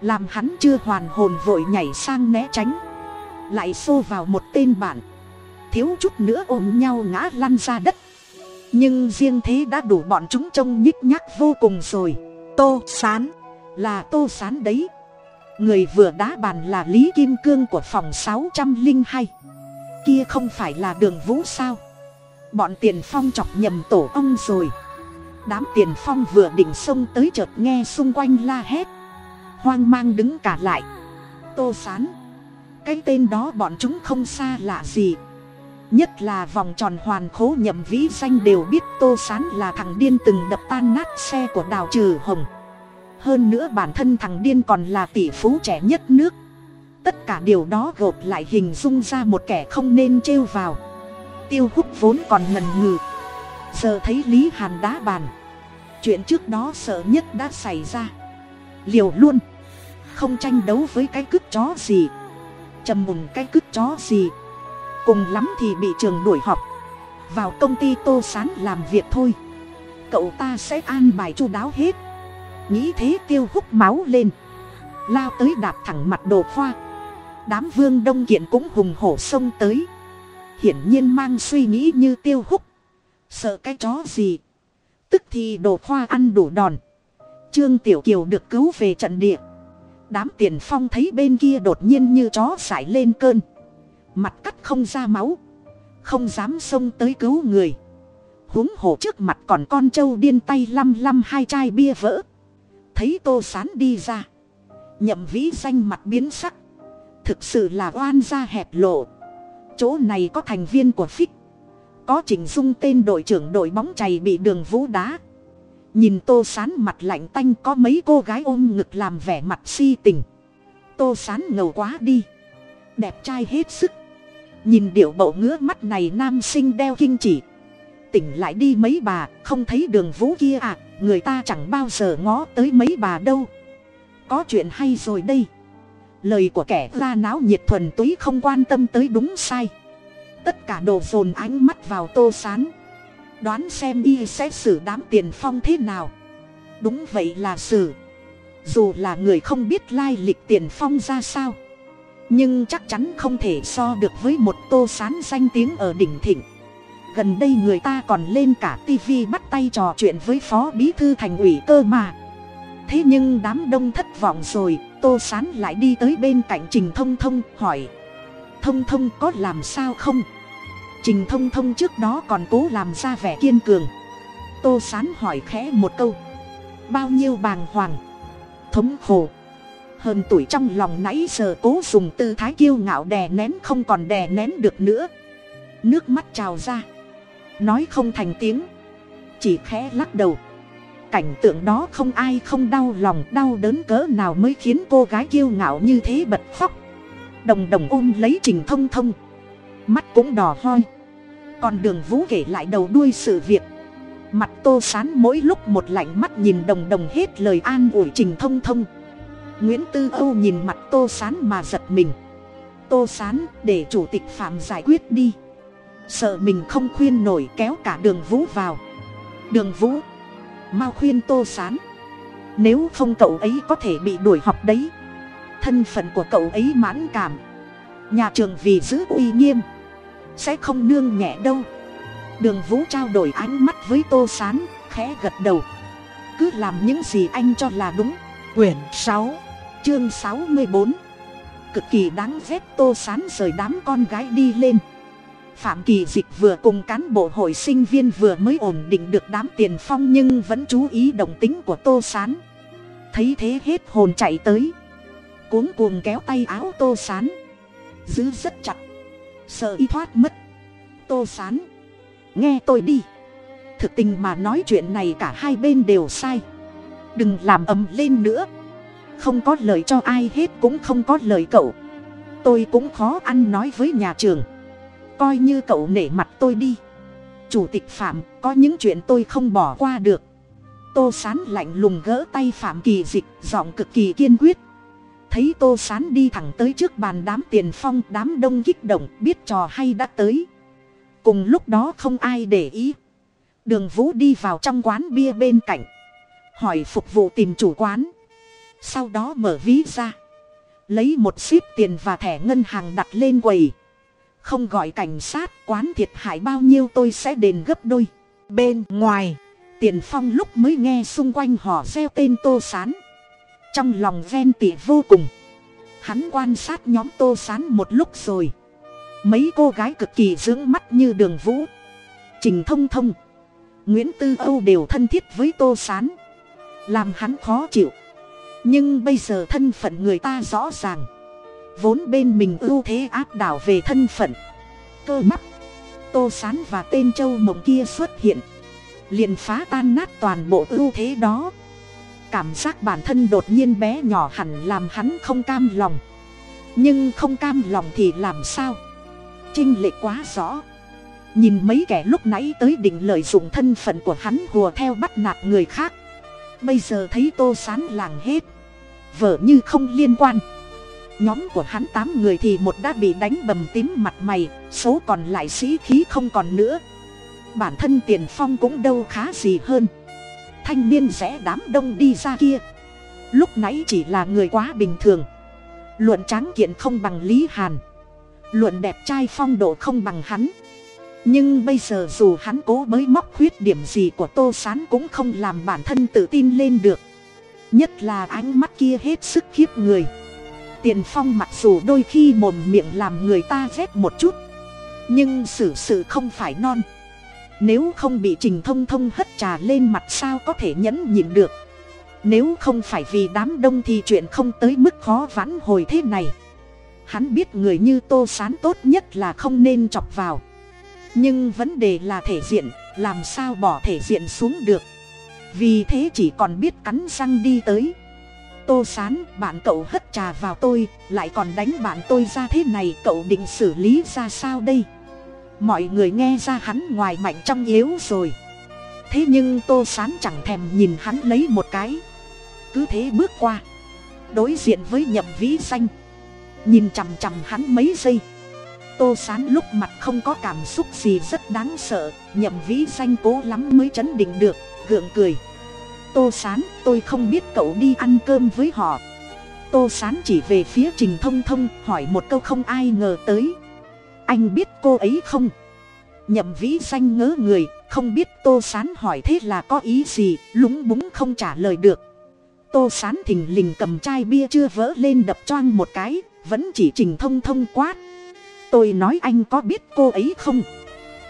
[SPEAKER 1] làm hắn chưa hoàn hồn vội nhảy sang né tránh. Lại xô vào một tên bạn. Thiếu chút nữa ôm nhau ngã lăn ra đất. Nhưng riêng thế đã đủ bọn chúng trông nhích nhác vô cùng rồi. Tô sán, là tô sán đấy. Người vừa đá bàn là lý kim cương của phòng sáu trăm linh hai. Kia không phải là đường vũ sao? Bọn tiền phong chọc nhầm tổ ông rồi. Đám tiền phong vừa định xông tới chợt nghe xung quanh la hét hoang mang đứng cả lại. Tô sán cái tên đó bọn chúng không xa lạ gì. Nhất là vòng tròn hoàn khố nhậm vĩ danh đều biết tô sán là thằng điên từng đập tan nát xe của đào trừ hồng. Hơn nữa bản thân thằng điên còn là tỷ phú trẻ nhất nước. Tất cả điều đó gộp lại hình dung ra một kẻ không nên trêu vào. Tiêu hút vốn còn ngần ngừ. Giờ thấy lý hàn đá bàn. Chuyện trước đó sợ nhất đã xảy ra. Liều luôn không tranh đấu với cái cướp chó gì. Trầm mùng cái cướp chó gì. Cùng lắm thì bị trường đuổi học vào công ty tô sán làm việc thôi. Cậu ta sẽ an bài chu đáo hết. Nghĩ thế tiêu hút máu lên. Lao tới đạp thẳng mặt đồ khoa đám vương đông kiện cũng hùng hổ xông tới. Hiển nhiên mang suy nghĩ như tiêu hút. Sợ cái chó gì. Tức thì đồ khoa ăn đủ đòn. Trương tiểu kiều được cứu về trận địa đám tiền phong thấy bên kia đột nhiên như chó sải lên cơn. Mặt cắt không ra máu. Không dám xông tới cứu người. Huống hồ trước mặt còn con trâu điên tay lăm lăm hai chai bia vỡ. Thấy tô sán đi ra. Nhậm vĩ danh mặt biến sắc. Thực sự là oan gia hẹp lộ. Chỗ này có thành viên của phích. Có chỉnh dung tên đội trưởng đội bóng chày bị đường vũ đá nhìn tô sán mặt lạnh tanh có mấy cô gái ôm ngực làm vẻ mặt si tình. Tô sán ngầu quá đi. Đẹp trai hết sức. Nhìn điệu bộ ngứa mắt này nam sinh đeo kinh chỉ. Tỉnh lại đi mấy bà, không thấy đường vũ kia à người ta chẳng bao giờ ngó tới mấy bà đâu. Có chuyện hay rồi đây? Lời của kẻ ra náo nhiệt thuần túy không quan tâm tới đúng sai. Tất cả đồ dồn ánh mắt vào tô sán đoán xem y sẽ xử đám tiền phong thế nào. Đúng vậy là xử. Dù là người không biết lai lịch tiền phong ra sao. Nhưng chắc chắn không thể so được với một tô sán danh tiếng ở đỉnh thịnh. Gần đây người ta còn lên cả TV bắt tay trò chuyện với phó bí thư thành ủy cơ mà. Thế nhưng đám đông thất vọng rồi, tô sán lại đi tới bên cạnh trình thông thông, hỏi. Thông thông có làm sao không? Trình thông thông trước đó còn cố làm ra vẻ kiên cường. Tô sán hỏi khẽ một câu. Bao nhiêu bàng hoàng? Thống khổ. Hơn tuổi trong lòng nãy giờ cố dùng tư thái kiêu ngạo đè nén không còn đè nén được nữa. Nước mắt trào ra. Nói không thành tiếng. Chỉ khẽ lắc đầu. Cảnh tượng đó không ai không đau lòng, đau đớn cỡ nào mới khiến cô gái kiêu ngạo như thế bật khóc. Đồng đồng ôm lấy trình thông thông mắt cũng đỏ hoi còn đường vũ kể lại đầu đuôi sự việc. Mặt tô sán mỗi lúc một lạnh mắt nhìn đồng đồng hết lời an ủi trình thông thông. Nguyễn tư âu nhìn mặt tô sán mà giật mình. Tô sán, để chủ tịch phạm giải quyết đi. Sợ mình không khuyên nổi kéo cả đường vũ vào. Đường vũ, mau khuyên tô sán. Nếu không cậu ấy có thể bị đuổi học đấy. Thân phận của cậu ấy mãn cảm. Nhà trường vì giữ uy nghiêm sẽ không nương nhẹ đâu. Đường vũ trao đổi ánh mắt với tô sán, khẽ gật đầu. Cứ làm những gì anh cho là đúng. Quyển sáu, chương sáu mươi bốn. Cực kỳ đáng ghét tô sán rời đám con gái đi lên. Phạm kỳ dịch vừa cùng cán bộ hội sinh viên vừa mới ổn định được đám tiền phong nhưng vẫn chú ý động tính của tô sán. Thấy thế hết hồn chạy tới. Cuống cuồng kéo tay áo tô sán. Giữ rất chặt sợ y thoát mất. Tô sán, nghe tôi đi. Thực tình mà nói chuyện này cả hai bên đều sai. Đừng làm ầm lên nữa. Không có lời cho ai hết cũng không có lời cậu. Tôi cũng khó ăn nói với nhà trường. Coi như cậu nể mặt tôi đi. Chủ tịch phạm, có những chuyện tôi không bỏ qua được. Tô sán lạnh lùng gỡ tay phạm kỳ dịch, giọng cực kỳ kiên quyết thấy tô sán đi thẳng tới trước bàn đám tiền phong, đám đông kích động, biết trò hay đã tới. Cùng lúc đó không ai để ý. Đường vũ đi vào trong quán bia bên cạnh, hỏi phục vụ tìm chủ quán. Sau đó mở ví ra, lấy một ship tiền và thẻ ngân hàng đặt lên quầy. Không gọi cảnh sát, quán thiệt hại bao nhiêu tôi sẽ đền gấp đôi. Bên ngoài, tiền phong lúc mới nghe xung quanh họ gieo tên tô sán trong lòng ven tỉ vô cùng. Hắn quan sát nhóm tô sán một lúc rồi. Mấy cô gái cực kỳ dưỡng mắt như đường vũ. Trình thông thông. Nguyễn tư âu đều thân thiết với tô sán. Làm hắn khó chịu. Nhưng bây giờ thân phận người ta rõ ràng. Vốn bên mình ưu thế áp đảo về thân phận. Cơ mắt tô sán và tên châu mộng kia xuất hiện. Liền phá tan nát toàn bộ ưu thế đó cảm giác bản thân đột nhiên bé nhỏ hẳn làm hắn không cam lòng. Nhưng không cam lòng thì làm sao? Trinh lệ quá rõ. Nhìn mấy kẻ lúc nãy tới định lợi dụng thân phận của hắn hùa theo bắt nạt người khác. Bây giờ thấy tô sán làng hết. Vợ như không liên quan. Nhóm của hắn tám người thì một đã bị đánh bầm tím mặt mày, số còn lại sĩ khí không còn nữa. Bản thân tiền phong cũng đâu khá gì hơn thanh niên rẽ đám đông đi ra kia. Lúc nãy chỉ là người quá bình thường. Luận tráng kiện không bằng lý hàn. Luận đẹp trai phong độ không bằng hắn. Nhưng bây giờ dù hắn cố bới móc khuyết điểm gì của tô s á n cũng không làm bản thân tự tin lên được. Nhất là ánh mắt kia hết sức khiếp người. Tiền phong mặc dù đôi khi mồm miệng làm người ta rét một chút. Nhưng xử sự không phải non nếu không bị trình thông thông hất trà lên mặt sao có thể nhẫn nhịn được? Nếu không phải vì đám đông thì chuyện không tới mức khó vãn hồi thế này. Hắn biết người như tô sán tốt nhất là không nên chọc vào. Nhưng vấn đề là thể diện, làm sao bỏ thể diện xuống được? Vì thế chỉ còn biết cắn răng đi tới. Tô sán, bạn cậu hất trà vào tôi, lại còn đánh bạn tôi ra thế này, cậu định xử lý ra sao đây? Mọi người nghe ra hắn ngoài mạnh trong yếu rồi. Thế nhưng tô sán chẳng thèm nhìn hắn lấy một cái. Cứ thế bước qua. Đối diện với nhậm vĩ xanh nhìn chằm chằm hắn mấy giây. Tô sán lúc mặt không có cảm xúc gì rất đáng sợ. Nhậm vĩ xanh cố lắm mới chấn định được, gượng cười. Tô sán, tôi không biết cậu đi ăn cơm với họ. Tô sán chỉ về phía trình thông thông, hỏi một câu không ai ngờ tới anh biết cô ấy không? Nhậm vĩ xanh ngớ người, không biết tô sán hỏi thế là có ý gì, lúng búng không trả lời được. Tô sán thình lình cầm chai bia chưa vỡ lên đập choang một cái, vẫn chỉ trình thông thông quát. Tôi nói anh có biết cô ấy không?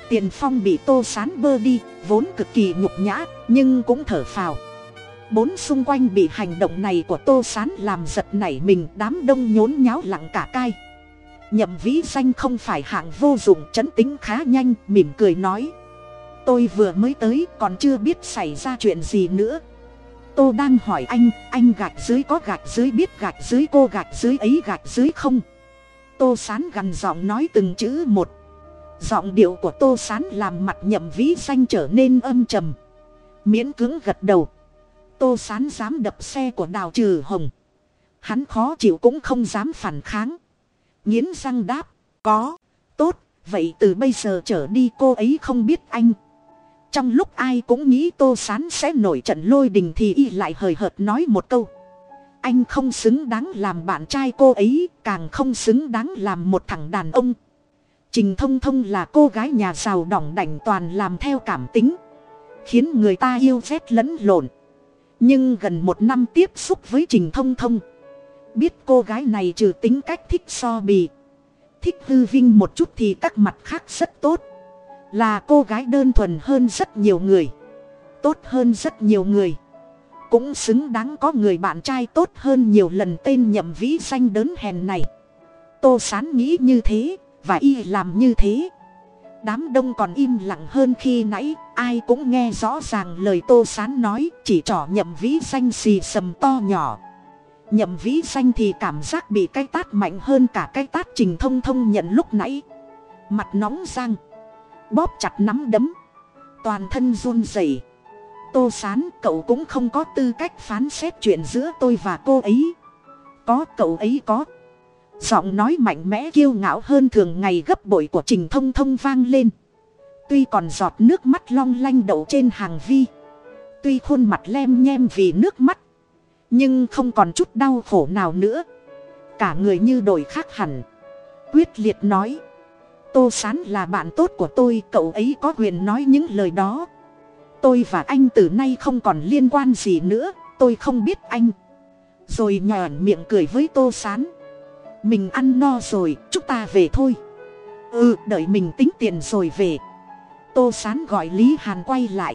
[SPEAKER 1] Tiền phong bị tô sán bơ đi, vốn cực kỳ nhục nhã, nhưng cũng thở phào. Bốn xung quanh bị hành động này của tô sán làm giật nảy mình, đám đông nhốn nháo lặng cả cai nhậm vĩ danh không phải hạng vô dụng, chấn tính khá nhanh, mỉm cười nói. Tôi vừa mới tới, còn chưa biết xảy ra chuyện gì nữa. Tô đang hỏi anh anh gạch dưới có gạch dưới biết gạch dưới cô gạch dưới ấy gạch dưới không? Tô sán gằn giọng nói từng chữ một. Giọng điệu của tô sán làm mặt nhậm vĩ danh trở nên âm trầm. Miễn cưỡng gật đầu. Tô sán dám đập xe của đào trừ hồng. Hắn khó chịu cũng không dám phản kháng nghiến răng đáp, có, tốt, vậy từ bây giờ trở đi cô ấy không biết anh. Trong lúc ai cũng nghĩ tô sán sẽ nổi trận lôi đình thì y lại hời hợt nói một câu, anh không xứng đáng làm bạn trai cô ấy, càng không xứng đáng làm một thằng đàn ông. Trình thông thông là cô gái nhà giàu đỏng đảnh toàn làm theo cảm tính, khiến người ta yêu ghét lẫn lộn. Nhưng gần một năm tiếp xúc với trình thông thông biết cô gái này trừ tính cách thích so bì, thích hư vinh một chút thì các mặt khác rất tốt. Là cô gái đơn thuần hơn rất nhiều người, tốt hơn rất nhiều người. Cũng xứng đáng có người bạn trai tốt hơn nhiều lần tên nhậm vĩ danh đớn hèn này. Tô sán nghĩ như thế, và y làm như thế. Đám đông còn im lặng hơn khi nãy, ai cũng nghe rõ ràng lời tô sán nói, chỉ trỏ nhậm vĩ danh xì sầm to nhỏ nhậm vĩ danh thì cảm giác bị cái tát mạnh hơn cả cái tát trình thông thông nhận lúc nãy. Mặt nóng rang, bóp chặt nắm đấm, toàn thân run rẩy. Tô sán, cậu cũng không có tư cách phán xét chuyện giữa tôi và cô ấy. Có, cậu ấy có. Giọng nói mạnh mẽ kiêu ngạo hơn thường ngày gấp bội của trình thông thông vang lên. Tuy còn giọt nước mắt long lanh đậu trên hàng vi, tuy khuôn mặt lem nhem vì nước mắt nhưng không còn chút đau khổ nào nữa. Cả người như đổi khác hẳn. Quyết liệt nói. Tô sán là bạn tốt của tôi, cậu ấy có quyền nói những lời đó. Tôi và anh từ nay không còn liên quan gì nữa, tôi không biết anh. Rồi nhòn miệng cười với tô sán. Mình ăn no rồi, chúng ta về thôi. Ừ đợi mình tính tiền rồi về. Tô sán gọi lý hàn quay lại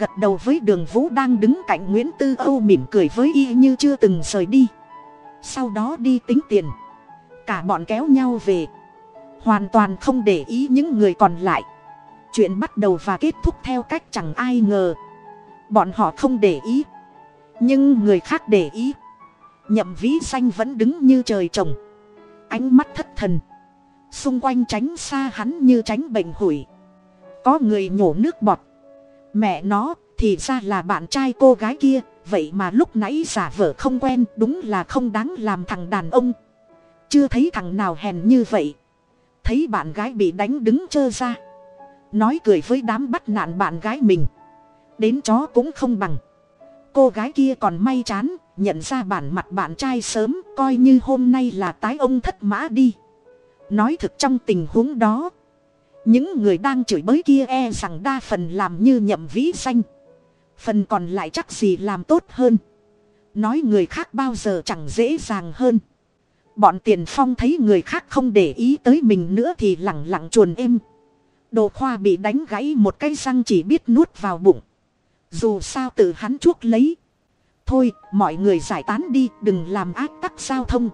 [SPEAKER 1] gật đầu với đường vũ đang đứng cạnh nguyễn tư âu mỉm cười với y như chưa từng rời đi. Sau đó đi tính tiền. Cả bọn kéo nhau về. Hoàn toàn không để ý những người còn lại. Chuyện bắt đầu và kết thúc theo cách chẳng ai ngờ. Bọn họ không để ý. Nhưng người khác để ý. Nhậm vĩ xanh vẫn đứng như trời trồng. Ánh mắt thất thần. Xung quanh tránh xa hắn như tránh bệnh hủi. Có người nhổ nước bọt mẹ nó, thì ra là bạn trai cô gái kia, vậy mà lúc nãy giả vờ không quen, đúng là không đáng làm thằng đàn ông. Chưa thấy thằng nào hèn như vậy. Thấy bạn gái bị đánh đứng trơ ra. Nói cười với đám bắt nạn bạn gái mình. Đến chó cũng không bằng. Cô gái kia còn may chán, nhận ra bản mặt bạn trai sớm, coi như hôm nay là tái ông thất mã đi. Nói thực trong tình huống đó những người đang chửi bới kia e rằng đa phần làm như nhậm vĩ xanh phần còn lại chắc gì làm tốt hơn. Nói người khác bao giờ chẳng dễ dàng hơn. Bọn tiền phong thấy người khác không để ý tới mình nữa thì lẳng lặng chuồn êm. Đồ khoa bị đánh gãy một cái răng chỉ biết nuốt vào bụng. Dù sao tự hắn chuốc lấy. Thôi, mọi người giải tán đi, đừng làm ác tắc giao thông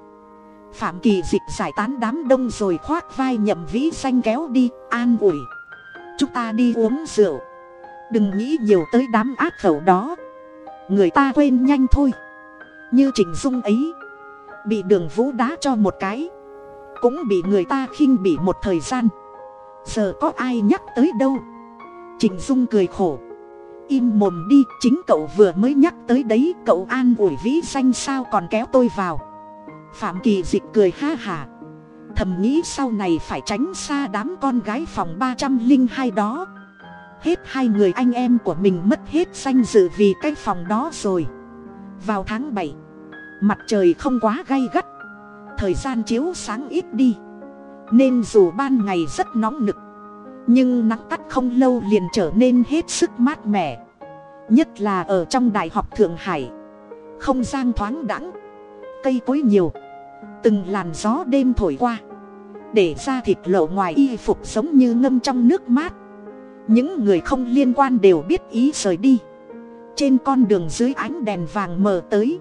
[SPEAKER 1] phạm kỳ dịch giải tán đám đông rồi khoác vai nhậm vĩ xanh kéo đi, an ủi. Chúng ta đi uống rượu. Đừng nghĩ nhiều tới đám ác khẩu đó. Người ta quên nhanh thôi. Như trình dung ấy. Bị đường vũ đá cho một cái. Cũng bị người ta khinh bỉ một thời gian. Giờ có ai nhắc tới đâu? Trình dung cười khổ. Im mồm đi, chính cậu vừa mới nhắc tới đấy, cậu an ủi vĩ danh sao còn kéo tôi vào phạm kỳ dịch cười ha hả thầm nghĩ sau này phải tránh xa đám con gái phòng ba trăm linh hai đó. Hết hai người anh em của mình mất hết danh dự vì cái phòng đó rồi. Vào tháng bảy, mặt trời không quá gay gắt. Thời gian chiếu sáng ít đi. Nên dù ban ngày rất nóng nực, nhưng nắng tắt không lâu liền trở nên hết sức mát mẻ. Nhất là ở trong đại học thượng hải, không gian thoáng đẳng cây cối nhiều từng làn gió đêm thổi qua, để ra thịt lộ ngoài y phục giống như ngâm trong nước mát. Những người không liên quan đều biết ý rời đi. Trên con đường dưới ánh đèn vàng mờ tới,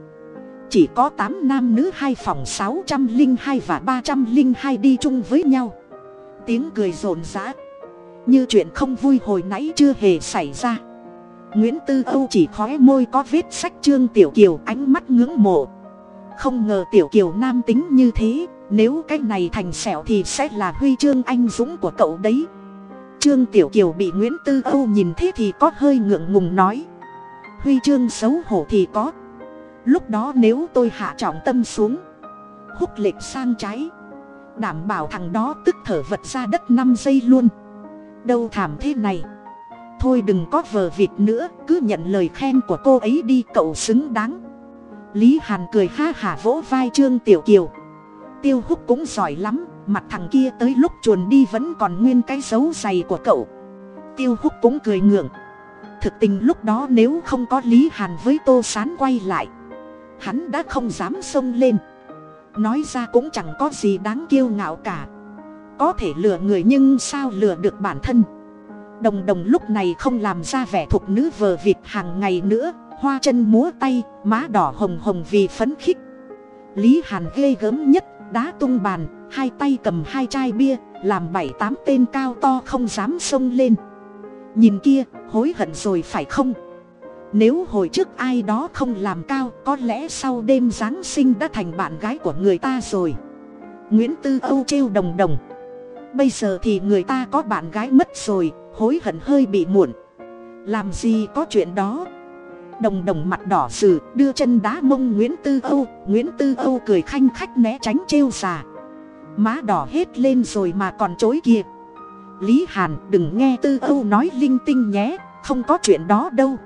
[SPEAKER 1] chỉ có tám nam nữ hai phòng sáu trăm linh hai và ba trăm linh hai đi chung với nhau. Tiếng cười rộn rã, như chuyện không vui hồi nãy chưa hề xảy ra. Nguyễn tư âu chỉ khói môi có vết sách trương tiểu kiều, ánh mắt ngưỡng mộ không ngờ tiểu kiều nam tính như thế, nếu cái này thành sẹo thì sẽ là huy chương anh dũng của cậu đấy. Trương tiểu kiều bị nguyễn tư âu nhìn thế thì có hơi ngượng ngùng nói. Huy chương xấu hổ thì có. Lúc đó nếu tôi hạ trọng tâm xuống húc lệch sang trái, đảm bảo thằng đó tức thở vật ra đất năm giây luôn. Đâu thảm thế này. Thôi đừng có vờ vịt nữa, cứ nhận lời khen của cô ấy đi, cậu xứng đáng lý hàn cười ha hả vỗ vai trương tiểu kiều. Tiêu húc cũng giỏi lắm, mặt thằng kia tới lúc chuồn đi vẫn còn nguyên cái dấu dày của cậu. Tiêu húc cũng cười ngượng. Thực tình lúc đó nếu không có lý hàn với tô sán quay lại, hắn đã không dám xông lên. Nói ra cũng chẳng có gì đáng kiêu ngạo cả. Có thể lừa người nhưng sao lừa được bản thân? Đồng đồng lúc này không làm ra vẻ thục nữ vờ vịt hàng ngày nữa hoa chân múa tay, má đỏ hồng hồng vì phấn khích. Lý hàn ghê gớm nhất, đá tung bàn, hai tay cầm hai chai bia, làm bảy tám tên cao to không dám xông lên. Nhìn kia, hối hận rồi phải không? Nếu hồi trước ai đó không làm cao, có lẽ sau đêm giáng sinh đã thành bạn gái của người ta rồi. Nguyễn tư âu trêu đồng đồng. Bây giờ thì người ta có bạn gái mất rồi, hối hận hơi bị muộn. Làm gì có chuyện đó? Đồng đồng mặt đỏ sử đưa chân đá mông nguyễn tư âu. Nguyễn tư âu cười khanh khách né tránh trêu xà má đỏ hết lên rồi mà còn chối kìa. Lý hàn, đừng nghe tư âu nói linh tinh nhé, không có chuyện đó đâu.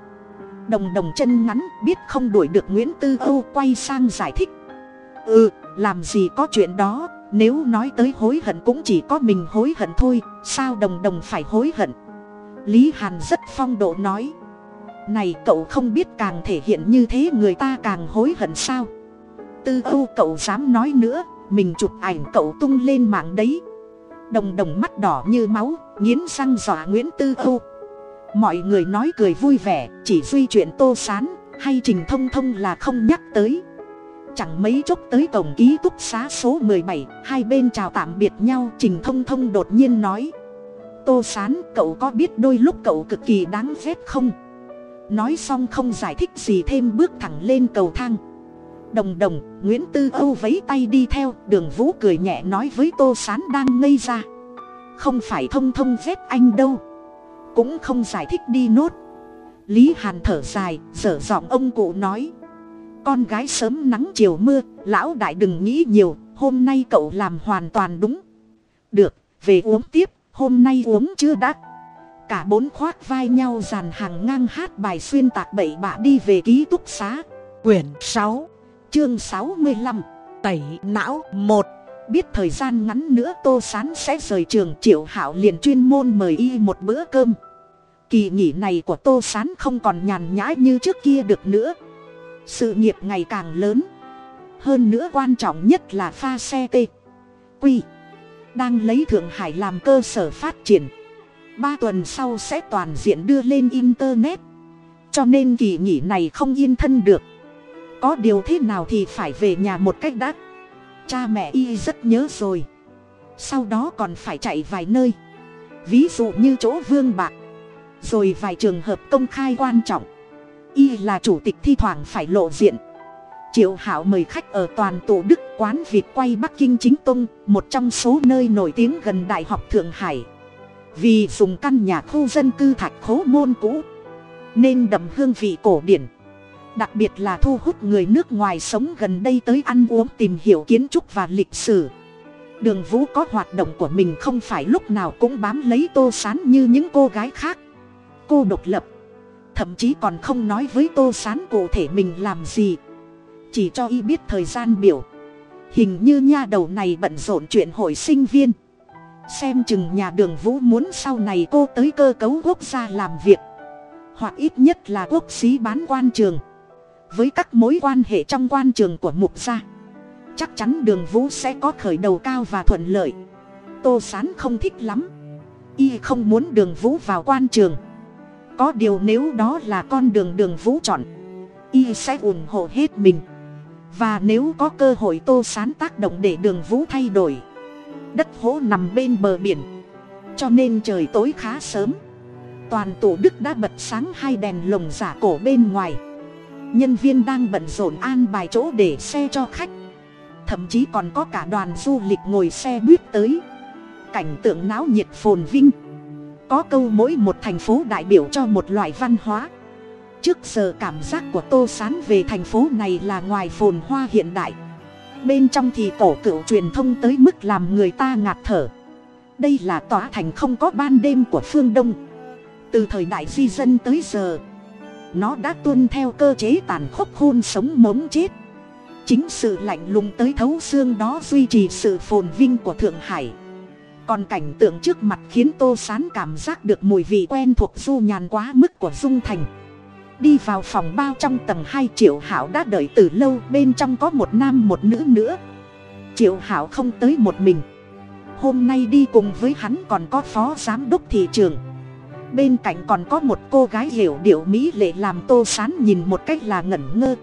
[SPEAKER 1] Đồng đồng chân ngắn, biết không đuổi được nguyễn tư âu, quay sang giải thích. Ừ làm gì có chuyện đó, nếu nói tới hối hận cũng chỉ có mình hối hận thôi, sao đồng đồng phải hối hận? Lý hàn rất phong độ nói này cậu không biết càng thể hiện như thế người ta càng hối hận sao? Tư âu, cậu dám nói nữa, mình chụp ảnh cậu tung lên mạng đấy. Đồng đồng mắt đỏ như máu, nghiến răng dọa nguyễn tư âu. Mọi người nói cười vui vẻ, chỉ duy chuyện tô sán, hay trình thông thông là không nhắc tới. Chẳng mấy chốc tới cổng ký túc xá số mười bảy, hai bên chào tạm biệt nhau, trình thông thông đột nhiên nói. Tô sán, cậu có biết đôi lúc cậu cực kỳ đáng ghét không? Nói xong không giải thích gì thêm bước thẳng lên cầu thang. Đồng đồng, nguyễn tư âu vấy tay đi theo, đường vũ cười nhẹ nói với tô sán đang ngây ra. Không phải thông thông dép anh đâu. Cũng không giải thích đi nốt. Lý hàn thở dài, dở giọng ông cụ nói. Con gái sớm nắng chiều mưa, lão đại đừng nghĩ nhiều, hôm nay cậu làm hoàn toàn đúng. Được, về uống tiếp, hôm nay uống chưa đắt cả bốn khoác vai nhau dàn hàng ngang hát bài xuyên tạc bậy bạ đi về ký túc xá.
[SPEAKER 2] Quyển sáu,
[SPEAKER 1] chương sáu mươi lăm,
[SPEAKER 2] tẩy não một.
[SPEAKER 1] Biết thời gian ngắn nữa tô sán sẽ rời trường, triệu hảo liền chuyên môn mời y một bữa cơm. Kỳ nghỉ này của tô sán không còn nhàn nhã như trước kia được nữa. Sự nghiệp ngày càng lớn. Hơn nữa quan trọng nhất là pha xe t q đang lấy thượng hải làm cơ sở phát triển ba tuần sau sẽ toàn diện đưa lên internet. Cho nên kỳ nghỉ này không yên thân được. Có điều thế nào thì phải về nhà một cách đã. Cha mẹ y rất nhớ rồi. Sau đó còn phải chạy vài nơi. Ví dụ như chỗ vương bạc. Rồi vài trường hợp công khai quan trọng. Y là chủ tịch thi thoảng phải lộ diện. Triệu hảo mời khách ở toàn tổ đức quán vịt quay bắc kinh chính tông, một trong số nơi nổi tiếng gần đại học thượng hải vì dùng căn nhà khu dân cư thạch khố môn cũ, nên đậm hương vị cổ điển. Đặc biệt là thu hút người nước ngoài sống gần đây tới ăn uống tìm hiểu kiến trúc và lịch sử. Đường vũ có hoạt động của mình không phải lúc nào cũng bám lấy tô sán như những cô gái khác. Cô độc lập, thậm chí còn không nói với tô sán cụ thể mình làm gì. Chỉ cho y biết thời gian biểu. Hình như nha đầu này bận rộn chuyện hội sinh viên xem chừng nhà đường vũ muốn sau này cô tới cơ cấu quốc gia làm việc. Hoặc ít nhất là quốc sĩ bán quan trường. Với các mối quan hệ trong quan trường của mục gia, chắc chắn đường vũ sẽ có khởi đầu cao và thuận lợi. Tô sán không thích lắm. Y không muốn đường vũ vào quan trường. Có điều nếu đó là con đường đường vũ chọn, y sẽ ủng hộ hết mình. Và nếu có cơ hội tô sán tác động để đường vũ thay đổi đất hố nằm bên bờ biển. Cho nên trời tối khá sớm. Toàn tổ đức đã bật sáng hai đèn lồng giả cổ bên ngoài. Nhân viên đang bận rộn an bài chỗ để xe cho khách. Thậm chí còn có cả đoàn du lịch ngồi xe buýt tới. Cảnh tượng náo nhiệt phồn vinh. Có câu mỗi một thành phố đại biểu cho một loại văn hóa. Trước giờ cảm giác của tô sán về thành phố này là ngoài phồn hoa hiện đại bên trong thì tổ cựu truyền thông tới mức làm người ta ngạt thở. Đây là tòa thành không có ban đêm của phương đông. Từ thời đại di dân tới giờ, nó đã tuân theo cơ chế tàn khốc hôn sống mống chết. Chính sự lạnh lùng tới thấu xương đó duy trì sự phồn vinh của thượng hải. Còn cảnh tượng trước mặt khiến tô sán cảm giác được mùi vị quen thuộc du nhàn quá mức của dung thành đi vào phòng bao trong tầng hai, triệu hảo đã đợi từ lâu, bên trong có một nam một nữ nữa. Triệu hảo không tới một mình. Hôm nay đi cùng với hắn còn có phó giám đốc thị trường. Bên cạnh còn có một cô gái hiểu điệu mỹ lệ làm tô sán nhìn một cách là ngẩn ngơ.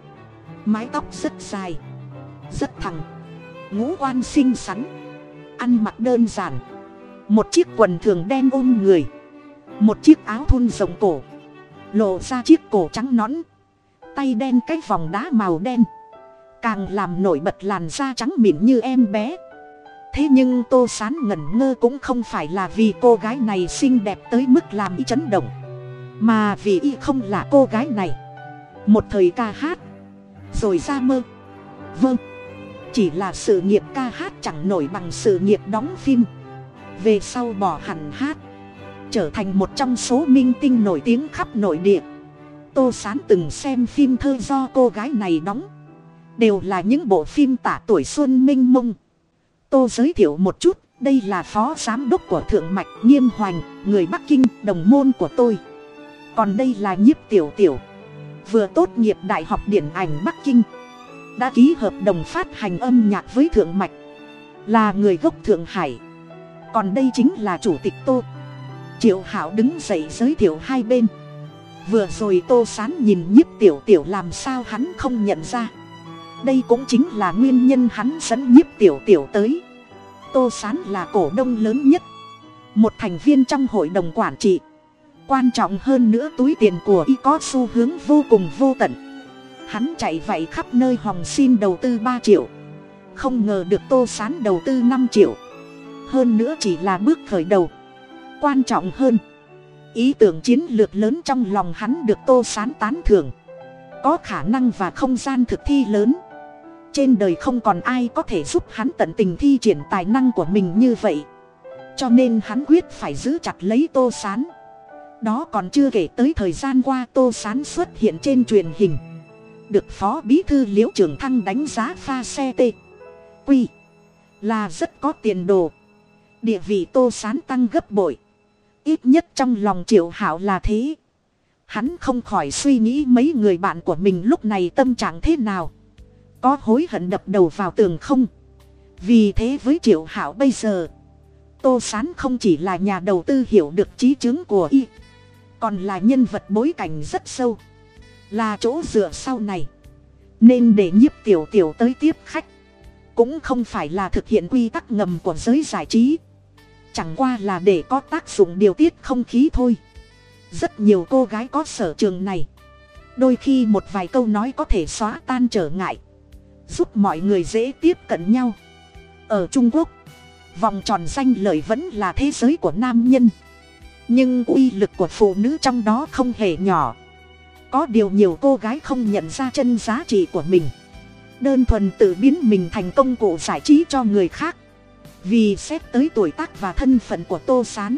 [SPEAKER 1] Mái tóc rất dài, rất thẳng, ngũ quan xinh xắn, ăn mặc đơn giản. Một chiếc quần thường đen ôm người, một chiếc áo thun rộng cổ lộ ra chiếc cổ trắng nõn. Tay đen cái vòng đá màu đen. Càng làm nổi bật làn da trắng mịn như em bé. Thế nhưng tô sán ngẩn ngơ cũng không phải là vì cô gái này xinh đẹp tới mức làm y chấn động, mà vì y không là cô gái này. Một thời ca hát, rồi ra mơ. Vâng chỉ là sự nghiệp ca hát chẳng nổi bằng sự nghiệp đóng phim. Về sau bỏ hẳn hát trở thành một trong số minh tinh nổi tiếng khắp nội địa. Tô sán từng xem phim thơ do cô gái này đóng. Đều là những bộ phim tả tuổi xuân minh mông. Tô giới thiệu một chút, đây là phó giám đốc của thượng mạch nghiêm hoành, người bắc kinh, đồng môn của tôi. Còn đây là nhiếp tiểu tiểu, vừa tốt nghiệp đại học điện ảnh bắc kinh, đã ký hợp đồng phát hành âm nhạc với thượng mạch, là người gốc thượng hải. Còn đây chính là chủ tịch tô triệu hảo đứng dậy giới thiệu hai bên. Vừa rồi tô sán nhìn nhiếp tiểu tiểu làm sao hắn không nhận ra. Đây cũng chính là nguyên nhân hắn dẫn nhiếp tiểu tiểu tới. Tô sán là cổ đông lớn nhất. Một thành viên trong hội đồng quản trị. Quan trọng hơn nữa túi tiền của y có xu hướng vô cùng vô tận. Hắn chạy vậy khắp nơi hòng xin đầu tư ba triệu. Không ngờ được tô sán đầu tư năm triệu. Hơn nữa chỉ là bước khởi đầu quan trọng hơn. Ý tưởng chiến lược lớn trong lòng hắn được tô sán tán thưởng. Có khả năng và không gian thực thi lớn. Trên đời không còn ai có thể giúp hắn tận tình thi triển tài năng của mình như vậy. Cho nên hắn quyết phải giữ chặt lấy tô sán. Đó còn chưa kể tới thời gian qua tô sán xuất hiện trên truyền hình. Được phó bí thư liễu trường thăng đánh giá pha xe t. Quy là rất có tiền đồ. Địa vị tô sán tăng gấp bội ít nhất trong lòng triệu hảo là thế. Hắn không khỏi suy nghĩ mấy người bạn của mình lúc này tâm trạng thế nào. Có hối hận đập đầu vào tường không? Vì thế với triệu hảo bây giờ, tô sán không chỉ là nhà đầu tư hiểu được trí chứng của y, còn là nhân vật bối cảnh rất sâu. Là chỗ dựa sau này, nên để nhiếp tiểu tiểu tới tiếp khách, cũng không phải là thực hiện quy tắc ngầm của giới giải trí chẳng qua là để có tác dụng điều tiết không khí thôi. Rất nhiều cô gái có sở trường này. Đôi khi một vài câu nói có thể xóa tan trở ngại. Giúp mọi người dễ tiếp cận nhau. Ở trung quốc, vòng tròn danh lợi vẫn là thế giới của nam nhân. Nhưng uy lực của phụ nữ trong đó không hề nhỏ. Có điều nhiều cô gái không nhận ra chân giá trị của mình. Đơn thuần tự biến mình thành công cụ giải trí cho người khác vì xét tới tuổi tác và thân phận của tô s á n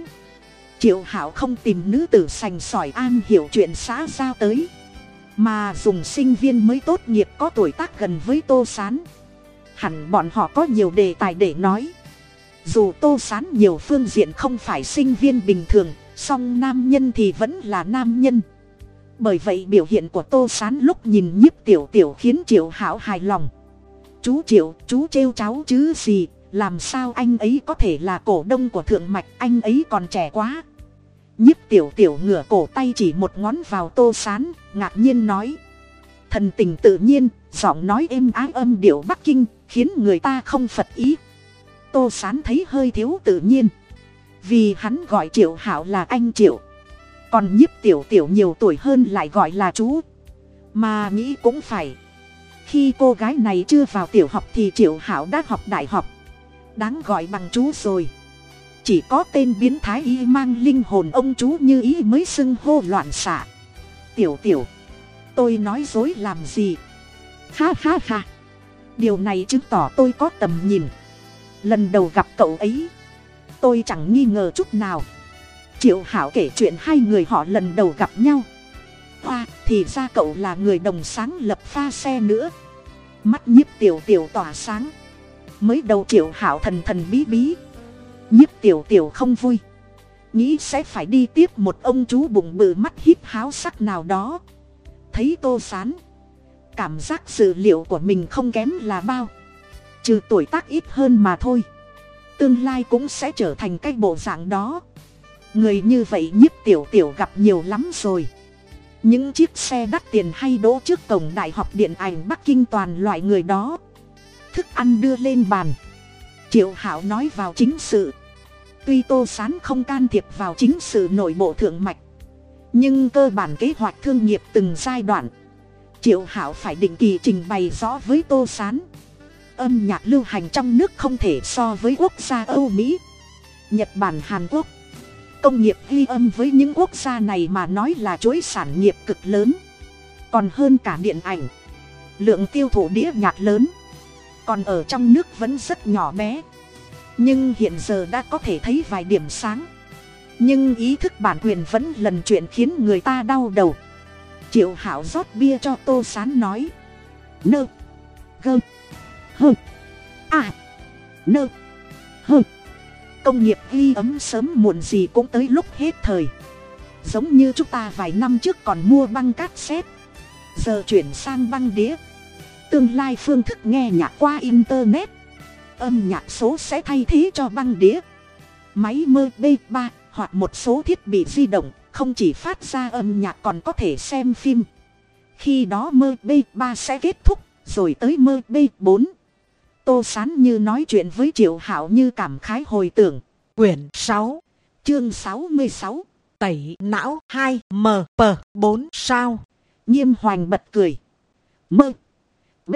[SPEAKER 1] triệu hảo không tìm nữ tử sành sỏi an hiểu chuyện xã giao tới, mà dùng sinh viên mới tốt nghiệp có tuổi tác gần với tô s á n hẳn bọn họ có nhiều đề tài để nói. Dù tô s á n nhiều phương diện không phải sinh viên bình thường, song nam nhân thì vẫn là nam nhân. Bởi vậy biểu hiện của tô s á n lúc nhìn nhiếp tiểu tiểu khiến triệu hảo hài lòng. Chú triệu, chú trêu cháu chứ gì làm sao anh ấy có thể là cổ đông của thượng mạch? Anh ấy còn trẻ quá. Nhiếp tiểu tiểu ngửa cổ tay chỉ một ngón vào tô s á n ngạc nhiên nói. Thần tình tự nhiên, giọng nói êm ái âm điệu bắc kinh, khiến người ta không phật ý. Tô s á n thấy hơi thiếu tự nhiên. Vì hắn gọi triệu hảo là anh triệu. Còn nhiếp tiểu tiểu nhiều tuổi hơn lại gọi là chú. Mà nghĩ cũng phải. Khi cô gái này chưa vào tiểu học thì triệu hảo đã học đại học đáng gọi bằng chú rồi. Chỉ có tên biến thái y mang linh hồn ông chú như ý mới xưng hô loạn xạ. Tiểu tiểu, tôi nói dối làm gì? Ha ha ha, điều này chứng tỏ tôi có tầm nhìn. Lần đầu gặp cậu ấy, tôi chẳng nghi ngờ chút nào. Triệu hảo kể chuyện hai người họ lần đầu gặp nhau. Hoa, thì ra cậu là người đồng sáng lập pha xe nữa. Mắt nhiếp tiểu tiểu tỏa sáng mới đầu triệu hảo thần thần bí bí. Nhiếp tiểu tiểu không vui. Nghĩ sẽ phải đi tiếp một ông chú bụng bự mắt hít háo sắc nào đó. Thấy tô sán. Cảm giác sự liệu của mình không kém là bao. Trừ tuổi tác ít hơn mà thôi. Tương lai cũng sẽ trở thành cái bộ dạng đó. Người như vậy nhiếp tiểu tiểu gặp nhiều lắm rồi. Những chiếc xe đắt tiền hay đỗ trước cổng đại học điện ảnh bắc kinh toàn loại người đó thức ăn đưa lên bàn. Triệu hảo nói vào chính sự. Tuy tô sán không can thiệp vào chính sự nội bộ thượng mạch, nhưng cơ bản kế hoạch thương nghiệp từng giai đoạn, triệu hảo phải định kỳ trình bày rõ với tô sán. Âm nhạc lưu hành trong nước không thể so với quốc gia âu mỹ, nhật bản, hàn quốc. Công nghiệp ghi âm với những quốc gia này mà nói là chuỗi sản nghiệp cực lớn. Còn hơn cả điện ảnh, lượng tiêu thụ đĩa nhạc lớn còn ở trong nước vẫn rất nhỏ bé. Nhưng hiện giờ đã có thể thấy vài điểm sáng. Nhưng ý thức bản quyền vẫn lần chuyện khiến người ta đau đầu. Triệu hảo rót bia cho tô sán nói. Nơ, gơ, hơ à nơ, hơ. Công nghiệp ghi ấm sớm muộn gì cũng tới lúc hết thời. Giống như chúng ta vài năm trước còn mua băng cát xét giờ chuyển sang băng đĩa tương lai phương thức nghe nhạc qua internet. Âm nhạc số sẽ thay thế cho băng đĩa. Máy mơ b ba hoặc một số thiết bị di động không chỉ phát ra âm nhạc còn có thể xem phim. Khi đó mơ b ba sẽ kết thúc rồi tới mơ b bốn. Tô sán như nói chuyện với triệu hảo như cảm khái hồi tưởng.
[SPEAKER 2] Quyển sáu
[SPEAKER 1] chương sáu mươi sáu
[SPEAKER 2] tẩy não hai m p bốn sao?
[SPEAKER 1] Nghiêm hoành bật cười. Mơ b.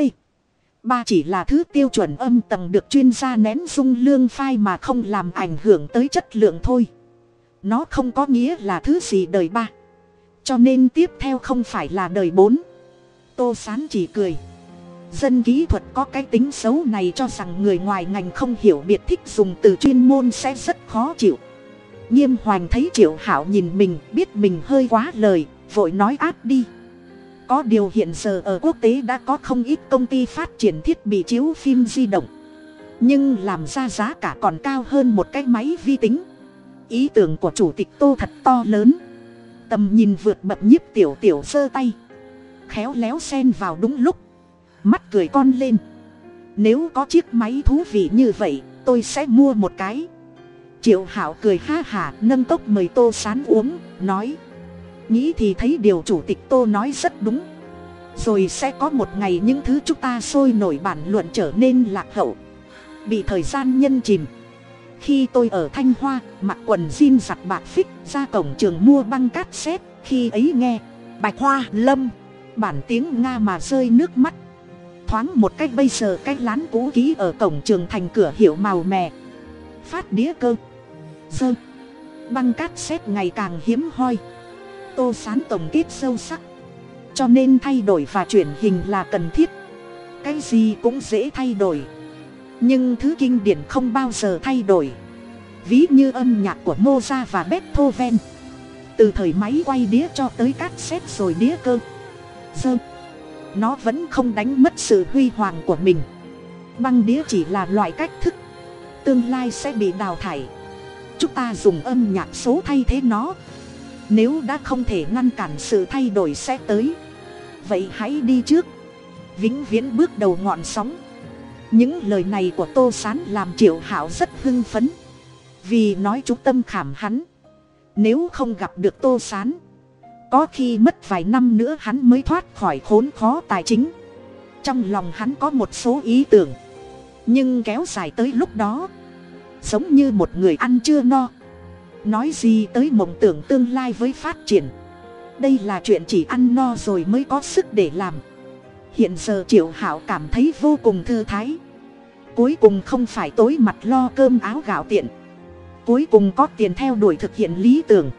[SPEAKER 1] Ba chỉ là thứ tiêu chuẩn âm tầng được chuyên gia nén dung lương phai mà không làm ảnh hưởng tới chất lượng thôi. Nó không có nghĩa là thứ gì đời ba. Cho nên tiếp theo không phải là đời bốn. Tô sán chỉ cười. Dân kỹ thuật có cái tính xấu này cho rằng người ngoài ngành không hiểu biệt thích dùng từ chuyên môn sẽ rất khó chịu. Nghiêm hoành thấy triệu hảo nhìn mình, biết mình hơi quá lời, vội nói át đi có điều hiện giờ ở quốc tế đã có không ít công ty phát triển thiết bị chiếu phim di động. Nhưng làm ra giá cả còn cao hơn một cái máy vi tính. Ý tưởng của chủ tịch tô thật to lớn. Tầm nhìn vượt bậc nhiếp tiểu tiểu giơ tay. Khéo léo xen vào đúng lúc. Mắt cười con lên. Nếu có chiếc máy thú vị như vậy, tôi sẽ mua một cái. Triệu hảo cười ha hả nâng cốc mời tô sán uống, nói nghĩ thì thấy điều chủ tịch tô nói rất đúng. Rồi sẽ có một ngày những thứ chúng ta sôi nổi bản luận trở nên lạc hậu. Bị thời gian nhân chìm. Khi tôi ở thanh hoa, mặc quần jean giặt bạc phích, ra cổng trường mua băng cát xét khi ấy nghe, bạch hoa, lâm. Bản tiếng nga mà rơi nước mắt. Thoáng một cách bây giờ cái lán cũ ký ở cổng trường thành cửa hiệu màu mè. Phát đĩa cơ. Dơ. Băng cát xét ngày càng hiếm hoi tô sán tổng kết sâu sắc. Cho nên thay đổi và chuyển hình là cần thiết. Cái gì cũng dễ thay đổi. Nhưng thứ kinh điển không bao giờ thay đổi. Ví như âm nhạc của moza và beethoven. Từ thời máy quay đĩa cho tới cát xét rồi đĩa cơ. Dơ nó vẫn không đánh mất sự huy hoàng của mình. Băng đĩa chỉ là loại cách thức. Tương lai sẽ bị đào thải. Chúng ta dùng âm nhạc số thay thế nó nếu đã không thể ngăn cản sự thay đổi sẽ tới. Vậy hãy đi trước. Vĩnh viễn bước đầu ngọn sóng. Những lời này của tô s á n làm triệu hảo rất hưng phấn. Vì nói chú tâm khảm hắn. Nếu không gặp được tô s á n có khi mất vài năm nữa hắn mới thoát khỏi khốn khó tài chính. Trong lòng hắn có một số ý tưởng. Nhưng kéo dài tới lúc đó, giống như một người ăn chưa no nói gì tới mộng tưởng tương lai với phát triển. Đây là chuyện chỉ ăn no rồi mới có sức để làm. Hiện giờ triệu hảo cảm thấy vô cùng thư thái. Cuối cùng không phải tối mặt lo cơm áo gạo tiện. Cuối cùng có tiền theo đuổi thực hiện lý tưởng.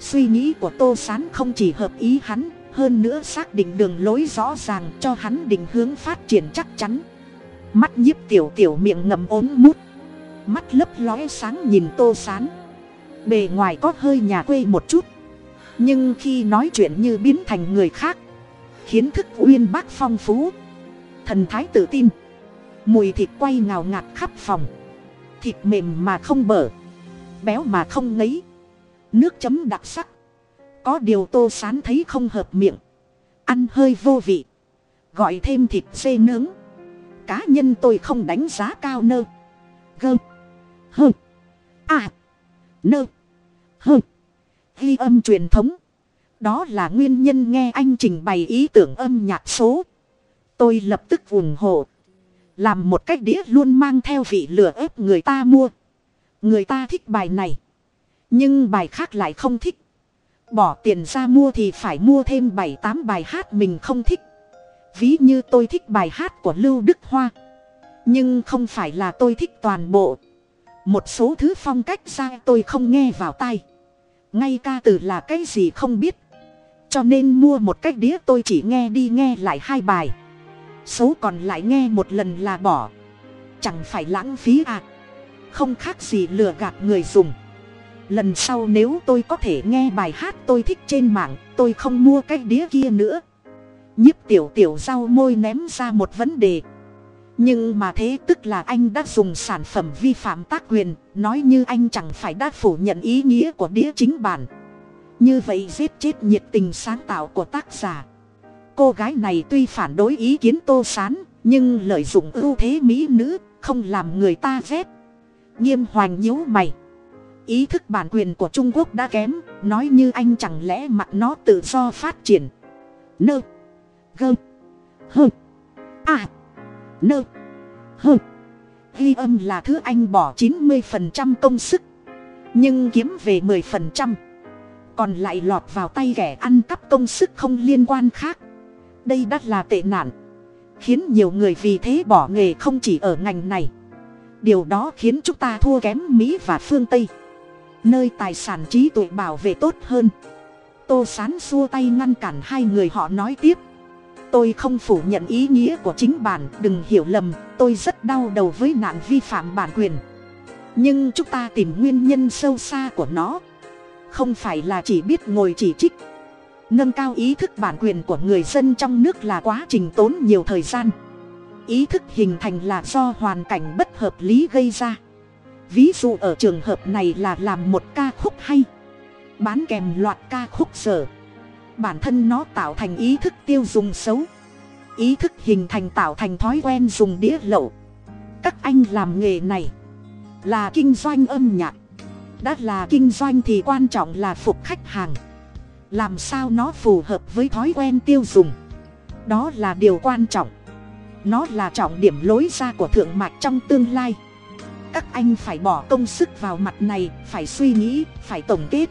[SPEAKER 1] Suy nghĩ của tô s á n không chỉ hợp ý hắn, hơn nữa xác định đường lối rõ ràng cho hắn định hướng phát triển chắc chắn. Mắt nhiếp tiểu tiểu miệng ngầm ốm mút. Mắt lấp lóe sáng nhìn tô s á n bề ngoài có hơi nhà quê một chút. Nhưng khi nói chuyện như biến thành người khác khiến thức uyên bác phong phú. Thần thái tự tin. Mùi thịt quay ngào ngạt khắp phòng. Thịt mềm mà không bở. Béo mà không ngấy. Nước chấm đặc sắc. Có điều tô sán thấy không hợp miệng. Ăn hơi vô vị. Gọi thêm thịt dê nướng. Cá nhân tôi không đánh giá cao nơ. Gơ. Hơ. À nơ hơ ghi âm truyền thống đó là nguyên nhân nghe anh trình bày ý tưởng âm nhạc số tôi lập tức ủng hộ làm một cách đĩa luôn mang theo vị lửa ép người ta mua. Người ta thích bài này. Nhưng bài khác lại không thích. Bỏ tiền ra mua thì phải mua thêm bảy tám bài hát mình không thích. Ví như tôi thích bài hát của Lưu Đức Hoa. Nhưng không phải là tôi thích toàn bộ. Một số thứ phong cách ra tôi không nghe vào tai. Ngay ca từ là cái gì không biết. Cho nên mua một cách đĩa tôi chỉ nghe đi nghe lại hai bài. Số còn lại nghe một lần là bỏ. Chẳng phải lãng phí à. Không khác gì lừa gạt người dùng. Lần sau nếu tôi có thể nghe bài hát tôi thích trên mạng, tôi không mua cái đĩa kia nữa. Nhiếp tiểu tiểu rau môi ném ra một vấn đề nhưng mà thế tức là anh đã dùng sản phẩm vi phạm tác quyền, nói như anh chẳng phải đã phủ nhận ý nghĩa của đĩa chính bản. Như vậy giết chết nhiệt tình sáng tạo của tác giả. Cô gái này tuy phản đối ý kiến tô sán, nhưng lợi dụng ưu thế mỹ nữ, không làm người ta ghét. Nghiêm hoành nhíu mày. Ý thức bản quyền của trung quốc đã kém, nói như anh chẳng lẽ mặc nó tự do phát triển. Nơ. Gơ. Hơ. À nơ. Hơ. Ghi âm là thứ anh bỏ chín mươi phần trăm công sức, nhưng kiếm về mười phần trăm. Còn lại lọt vào tay kẻ ăn cắp công sức không liên quan khác. Đây đã là tệ nạn, khiến nhiều người vì thế bỏ nghề không chỉ ở ngành này. Điều đó khiến chúng ta thua kém mỹ và phương tây. Nơi tài sản trí tuệ bảo vệ tốt hơn. Tô sán xua tay ngăn cản hai người họ nói tiếp tôi không phủ nhận ý nghĩa của chính bản đừng hiểu lầm, tôi rất đau đầu với nạn vi phạm bản quyền. Nhưng chúng ta tìm nguyên nhân sâu xa của nó. Không phải là chỉ biết ngồi chỉ trích. Nâng cao ý thức bản quyền của người dân trong nước là quá trình tốn nhiều thời gian. Ý thức hình thành là do hoàn cảnh bất hợp lý gây ra. Ví dụ ở trường hợp này là làm một ca khúc hay. Bán kèm loạt ca khúc sở bản thân nó tạo thành ý thức tiêu dùng xấu. Ý thức hình thành tạo thành thói quen dùng đĩa lậu. Các anh làm nghề này là kinh doanh âm nhạc. Đã là kinh doanh thì quan trọng là phục khách hàng. Làm sao nó phù hợp với thói quen tiêu dùng? Đó là điều quan trọng. Nó là trọng điểm lối ra của thượng mạch trong tương lai. Các anh phải bỏ công sức vào mặt này, phải suy nghĩ, phải tổng kết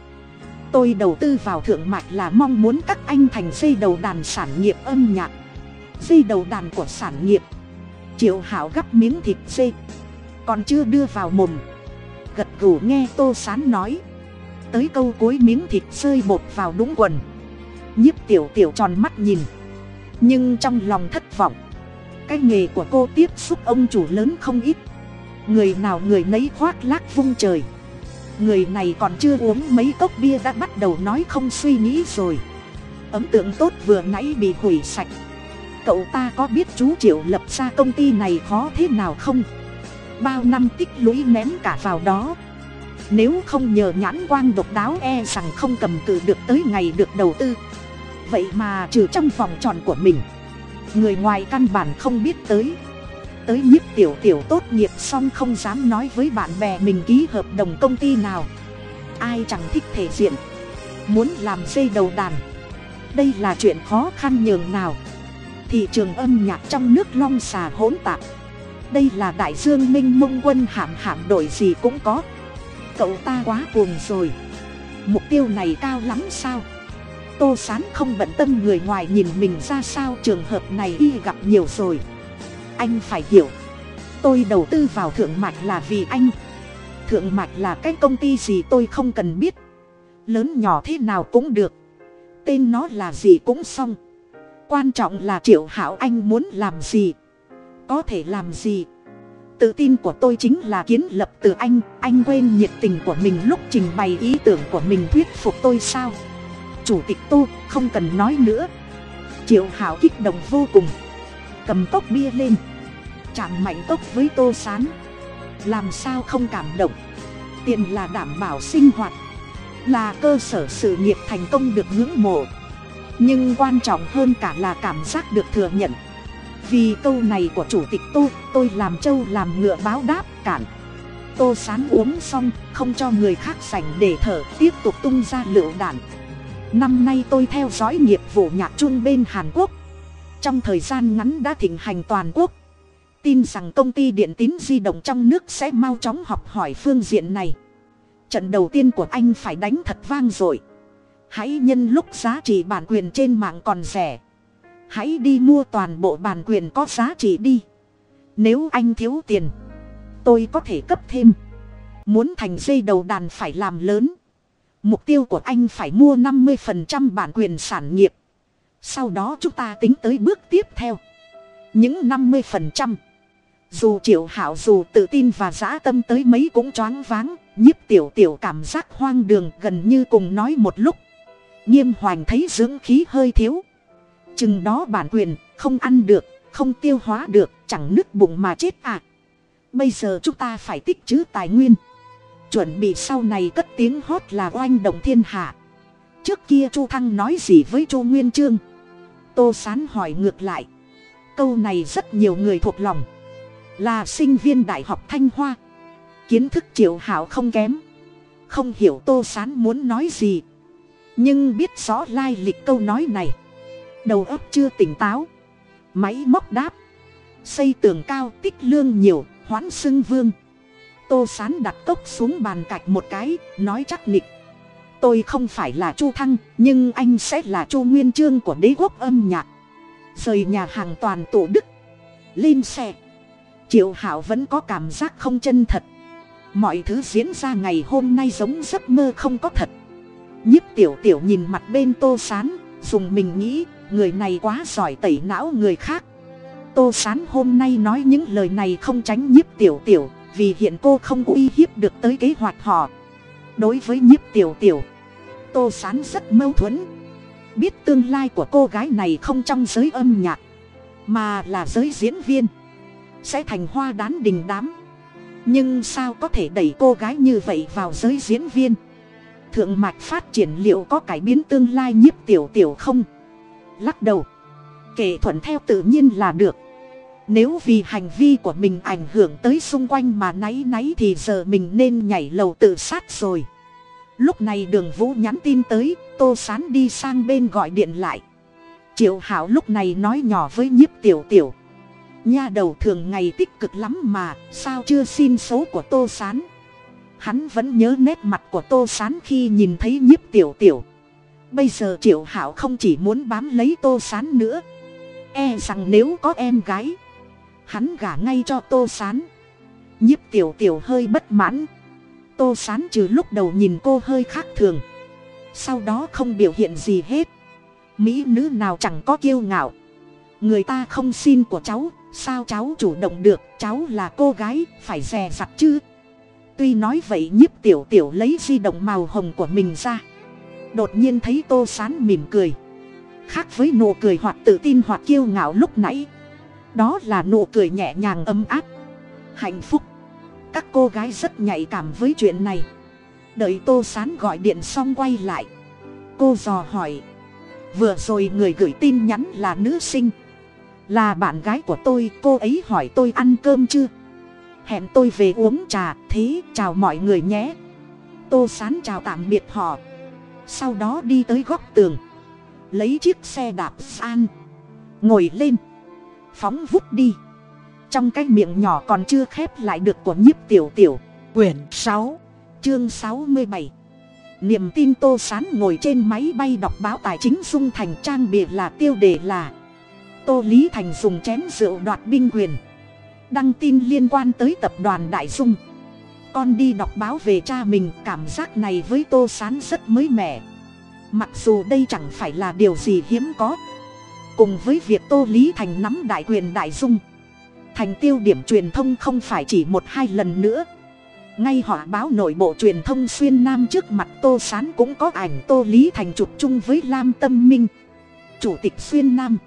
[SPEAKER 1] tôi đầu tư vào thượng mạch là mong muốn các anh thành dây đầu đàn sản nghiệp âm nhạc. Dây đầu đàn của sản nghiệp. Triệu hảo gắp miếng thịt dê. Còn chưa đưa vào mồm. Gật gù nghe tô sán nói. Tới câu cuối miếng thịt rơi bột vào đúng quần. Nhiếp tiểu tiểu tròn mắt nhìn. Nhưng trong lòng thất vọng. Cái nghề của cô tiếp xúc ông chủ lớn không ít. Người nào người nấy khoác lác vung trời người này còn chưa uống mấy cốc bia đã bắt đầu nói không suy nghĩ rồi. Ấn tượng tốt vừa nãy bị hủy sạch. Cậu ta có biết chú triệu lập ra công ty này khó thế nào không? Bao năm tích lũy ném cả vào đó. Nếu không nhờ nhãn quang độc đáo e rằng không cầm cự được tới ngày được đầu tư. Vậy mà trừ trong vòng tròn của mình, người ngoài căn bản không biết tới tới nhiếp tiểu tiểu tốt nghiệp xong không dám nói với bạn bè mình ký hợp đồng công ty nào. Ai chẳng thích thể diện. Muốn làm dây đầu đàn. Đây là chuyện khó khăn nhường nào. Thị trường âm nhạc trong nước long xà hỗn tạp. Đây là đại dương minh mông quân hạm hạm đội gì cũng có. Cậu ta quá cuồng rồi. Mục tiêu này cao lắm sao? Tô sán không bận tâm người ngoài nhìn mình ra sao, trường hợp này y gặp nhiều rồi anh phải hiểu. Tôi đầu tư vào thượng mạch là vì anh. Thượng mạch là cái công ty gì tôi không cần biết. Lớn nhỏ thế nào cũng được. Tên nó là gì cũng xong. Quan trọng là triệu hảo anh muốn làm gì. Có thể làm gì. Tự tin của tôi chính là kiến lập từ anh. Anh quên nhiệt tình của mình lúc trình bày ý tưởng của mình thuyết phục tôi sao? Chủ tịch tô không cần nói nữa. Triệu hảo kích động vô cùng. Cầm cốc bia lên chạm mạnh tốc với tô sán. Làm sao không cảm động? Tiền là đảm bảo sinh hoạt. Là cơ sở sự nghiệp thành công được ngưỡng mộ. Nhưng quan trọng hơn cả là cảm giác được thừa nhận. Vì câu này của chủ tịch tô tôi làm trâu làm ngựa báo đáp cản tô sán uống xong, không cho người khác sành để thở, tiếp tục tung ra lựu đạn. Năm nay tôi theo dõi nghiệp vụ nhạc chung bên hàn quốc. Trong thời gian ngắn đã thịnh hành toàn quốc tin rằng công ty điện tín di động trong nước sẽ mau chóng học hỏi phương diện này. Trận đầu tiên của anh phải đánh thật vang rồi hãy nhân lúc giá trị bản quyền trên mạng còn rẻ. Hãy đi mua toàn bộ bản quyền có giá trị đi. Nếu anh thiếu tiền, tôi có thể cấp thêm. Muốn thành dây đầu đàn phải làm lớn. Mục tiêu của anh phải mua năm mươi phần trăm bản quyền sản nghiệp. Sau đó chúng ta tính tới bước tiếp theo. Những năm mươi phần trăm dù triệu hảo dù tự tin và dã tâm tới mấy cũng choáng váng, nhiếp tiểu tiểu cảm giác hoang đường gần như cùng nói một lúc. Nghiêm hoành thấy dưỡng khí hơi thiếu. Chừng đó bản quyền, không ăn được, không tiêu hóa được, chẳng nứt bụng mà chết à. Bây giờ chúng ta phải tích trữ tài nguyên. Chuẩn bị sau này cất tiếng hót là oanh động thiên hạ. Trước kia chu thăng nói gì với chu nguyên trương? Tô sán hỏi ngược lại. Câu này rất nhiều người thuộc lòng là sinh viên đại học thanh hoa. Kiến thức triệu hảo không kém. Không hiểu tô sán muốn nói gì. Nhưng biết rõ lai lịch câu nói này. Đầu óc chưa tỉnh táo. Máy móc đáp. Xây tường cao tích lương nhiều, hoãn xưng vương. Tô sán đặt cốc xuống bàn cạch một cái, nói chắc nịch. Tôi không phải là chu thăng, nhưng anh sẽ là chu nguyên chương của đế quốc âm nhạc. Rời nhà hàng toàn tổ đức. Lên xe triệu hảo vẫn có cảm giác không chân thật. Mọi thứ diễn ra ngày hôm nay giống giấc mơ không có thật. Nhiếp tiểu tiểu nhìn mặt bên tô sán, dùng mình nghĩ, người này quá giỏi tẩy não người khác. Tô sán hôm nay nói những lời này không tránh nhiếp tiểu tiểu, vì hiện cô không uy hiếp được tới kế hoạch họ. Đối với nhiếp tiểu tiểu, tô sán rất mâu thuẫn. Biết tương lai của cô gái này không trong giới âm nhạc, mà là giới diễn viên sẽ thành hoa đán đình đám. Nhưng sao có thể đẩy cô gái như vậy vào giới diễn viên? Thượng mạch phát triển liệu có cải biến tương lai nhiếp tiểu tiểu không? Lắc đầu. Kể thuận theo tự nhiên là được. Nếu vì hành vi của mình ảnh hưởng tới xung quanh mà náy náy thì giờ mình nên nhảy lầu tự sát rồi. Lúc này đường vũ nhắn tin tới, tô sán đi sang bên gọi điện lại. Triệu hảo lúc này nói nhỏ với nhiếp tiểu tiểu nha đầu thường ngày tích cực lắm mà, sao chưa xin số của tô sán? Hắn vẫn nhớ nét mặt của tô sán khi nhìn thấy nhiếp tiểu tiểu. Bây giờ triệu hảo không chỉ muốn bám lấy tô sán nữa. E rằng nếu có em gái, hắn gả ngay cho tô sán. Nhiếp tiểu tiểu hơi bất mãn. Tô sán trừ lúc đầu nhìn cô hơi khác thường. Sau đó không biểu hiện gì hết. Mỹ nữ nào chẳng có kiêu ngạo. Người ta không xin của cháu sao cháu chủ động được, cháu là cô gái, phải dè dặt chứ? Tuy nói vậy nhiếp tiểu tiểu lấy di động màu hồng của mình ra. Đột nhiên thấy tô sán mỉm cười. Khác với nụ cười hoặc tự tin hoặc kiêu ngạo lúc nãy. Đó là nụ cười nhẹ nhàng ấm áp. Hạnh phúc. Các cô gái rất nhạy cảm với chuyện này. Đợi tô sán gọi điện xong quay lại. Cô dò hỏi. Vừa rồi người gửi tin nhắn là nữ sinh là bạn gái của tôi, cô ấy hỏi tôi ăn cơm chưa? Hẹn tôi về uống trà, thế, chào mọi người nhé. Tô sán chào tạm biệt họ. Sau đó đi tới góc tường. Lấy chiếc xe đạp san ngồi lên. Phóng vút đi. Trong cái miệng nhỏ còn chưa khép lại được của nhiếp tiểu tiểu.
[SPEAKER 2] Quyển sáu,
[SPEAKER 1] chương sáu mươi bảy. Niềm tin tô sán ngồi trên máy bay đọc báo tài chính dung thành trang bìa là tiêu đề là tô lý thành dùng chén rượu đoạt binh quyền. Đăng tin liên quan tới tập đoàn đại dung. Con đi đọc báo về cha mình, cảm giác này với tô sán rất mới mẻ. Mặc dù đây chẳng phải là điều gì hiếm có. Cùng với việc tô lý thành nắm đại quyền đại dung, thành tiêu điểm truyền thông không phải chỉ một hai lần nữa. Ngay họ báo nội bộ truyền thông xuyên nam trước mặt tô s á n cũng có ảnh tô lý thành chụp chung với lam tâm minh, chủ tịch xuyên nam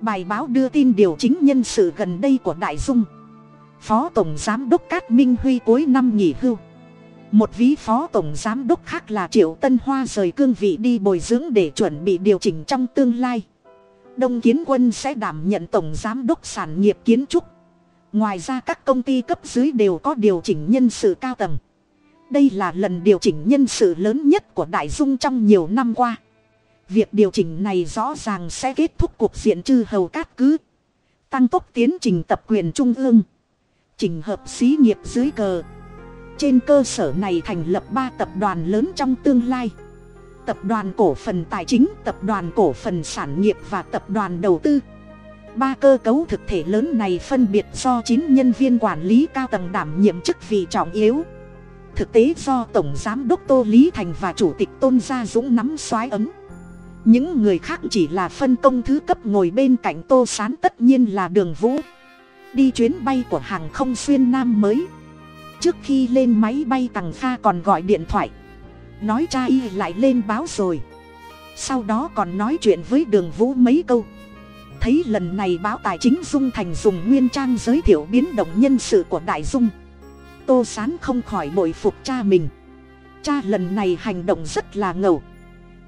[SPEAKER 1] bài báo đưa tin điều chính nhân sự gần đây của đại dung. Phó tổng giám đốc cát minh huy cuối năm nghỉ hưu. Một ví phó tổng giám đốc khác là triệu tân hoa rời cương vị đi bồi dưỡng để chuẩn bị điều chỉnh trong tương lai. Đông kiến quân sẽ đảm nhận tổng giám đốc sản nghiệp kiến trúc. Ngoài ra các công ty cấp dưới đều có điều chỉnh nhân sự cao tầng. Đây là lần điều chỉnh nhân sự lớn nhất của đại dung trong nhiều năm qua việc điều chỉnh này rõ ràng sẽ kết thúc cuộc diện chư hầu cát cứ. Tăng tốc tiến trình tập quyền trung ương. Chỉnh hợp xí nghiệp dưới cờ. Trên cơ sở này thành lập ba tập đoàn lớn trong tương lai. Tập đoàn cổ phần tài chính, tập đoàn cổ phần sản nghiệp và tập đoàn đầu tư. Ba cơ cấu thực thể lớn này phân biệt do chín nhân viên quản lý cao tầng đảm nhiệm chức vị trọng yếu. Thực tế do tổng giám đốc tô lý thành và chủ tịch tôn gia dũng nắm soái ấm những người khác chỉ là phân công thứ cấp ngồi bên cạnh tô sán tất nhiên là đường vũ. Đi chuyến bay của hàng không xuyên nam mới. Trước khi lên máy bay tằng kha còn gọi điện thoại. Nói cha y lại lên báo rồi. Sau đó còn nói chuyện với đường vũ mấy câu. Thấy lần này báo tài chính dung thành dùng nguyên trang giới thiệu biến động nhân sự của đại dung. Tô sán không khỏi bội phục cha mình. Cha lần này hành động rất là ngầu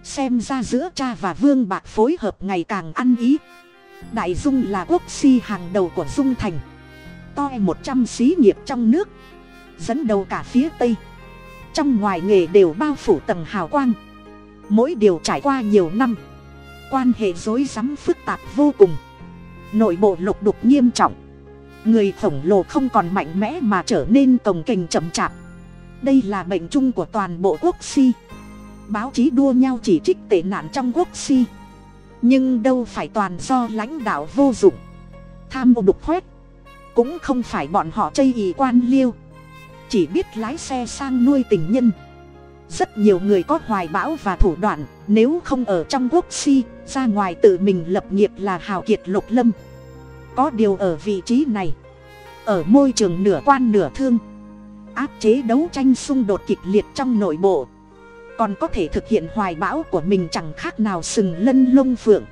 [SPEAKER 1] xem ra giữa cha và vương bạc phối hợp ngày càng ăn ý. Đại dung là quốc si hàng đầu của dung thành. To một trăm xí nghiệp trong nước. Dẫn đầu cả phía tây. Trong ngoài nghề đều bao phủ tầng hào quang. Mỗi điều trải qua nhiều năm. Quan hệ rối rắm phức tạp vô cùng. Nội bộ lục đục nghiêm trọng. Người khổng lồ không còn mạnh mẽ mà trở nên cồng kềnh chậm chạp. Đây là bệnh chung của toàn bộ quốc si báo chí đua nhau chỉ trích tệ nạn trong quốc si. Nhưng đâu phải toàn do lãnh đạo vô dụng. Tham ô đục khoét. Cũng không phải bọn họ chây ý quan liêu. Chỉ biết lái xe sang nuôi tình nhân. Rất nhiều người có hoài bão và thủ đoạn. Nếu không ở trong quốc si, ra ngoài tự mình lập nghiệp là hào kiệt lục lâm. Có điều ở vị trí này, ở môi trường nửa quan nửa thương, áp chế đấu tranh xung đột kịch liệt trong nội bộ còn có thể thực hiện hoài bão của mình chẳng khác nào sừng lân lông phượng.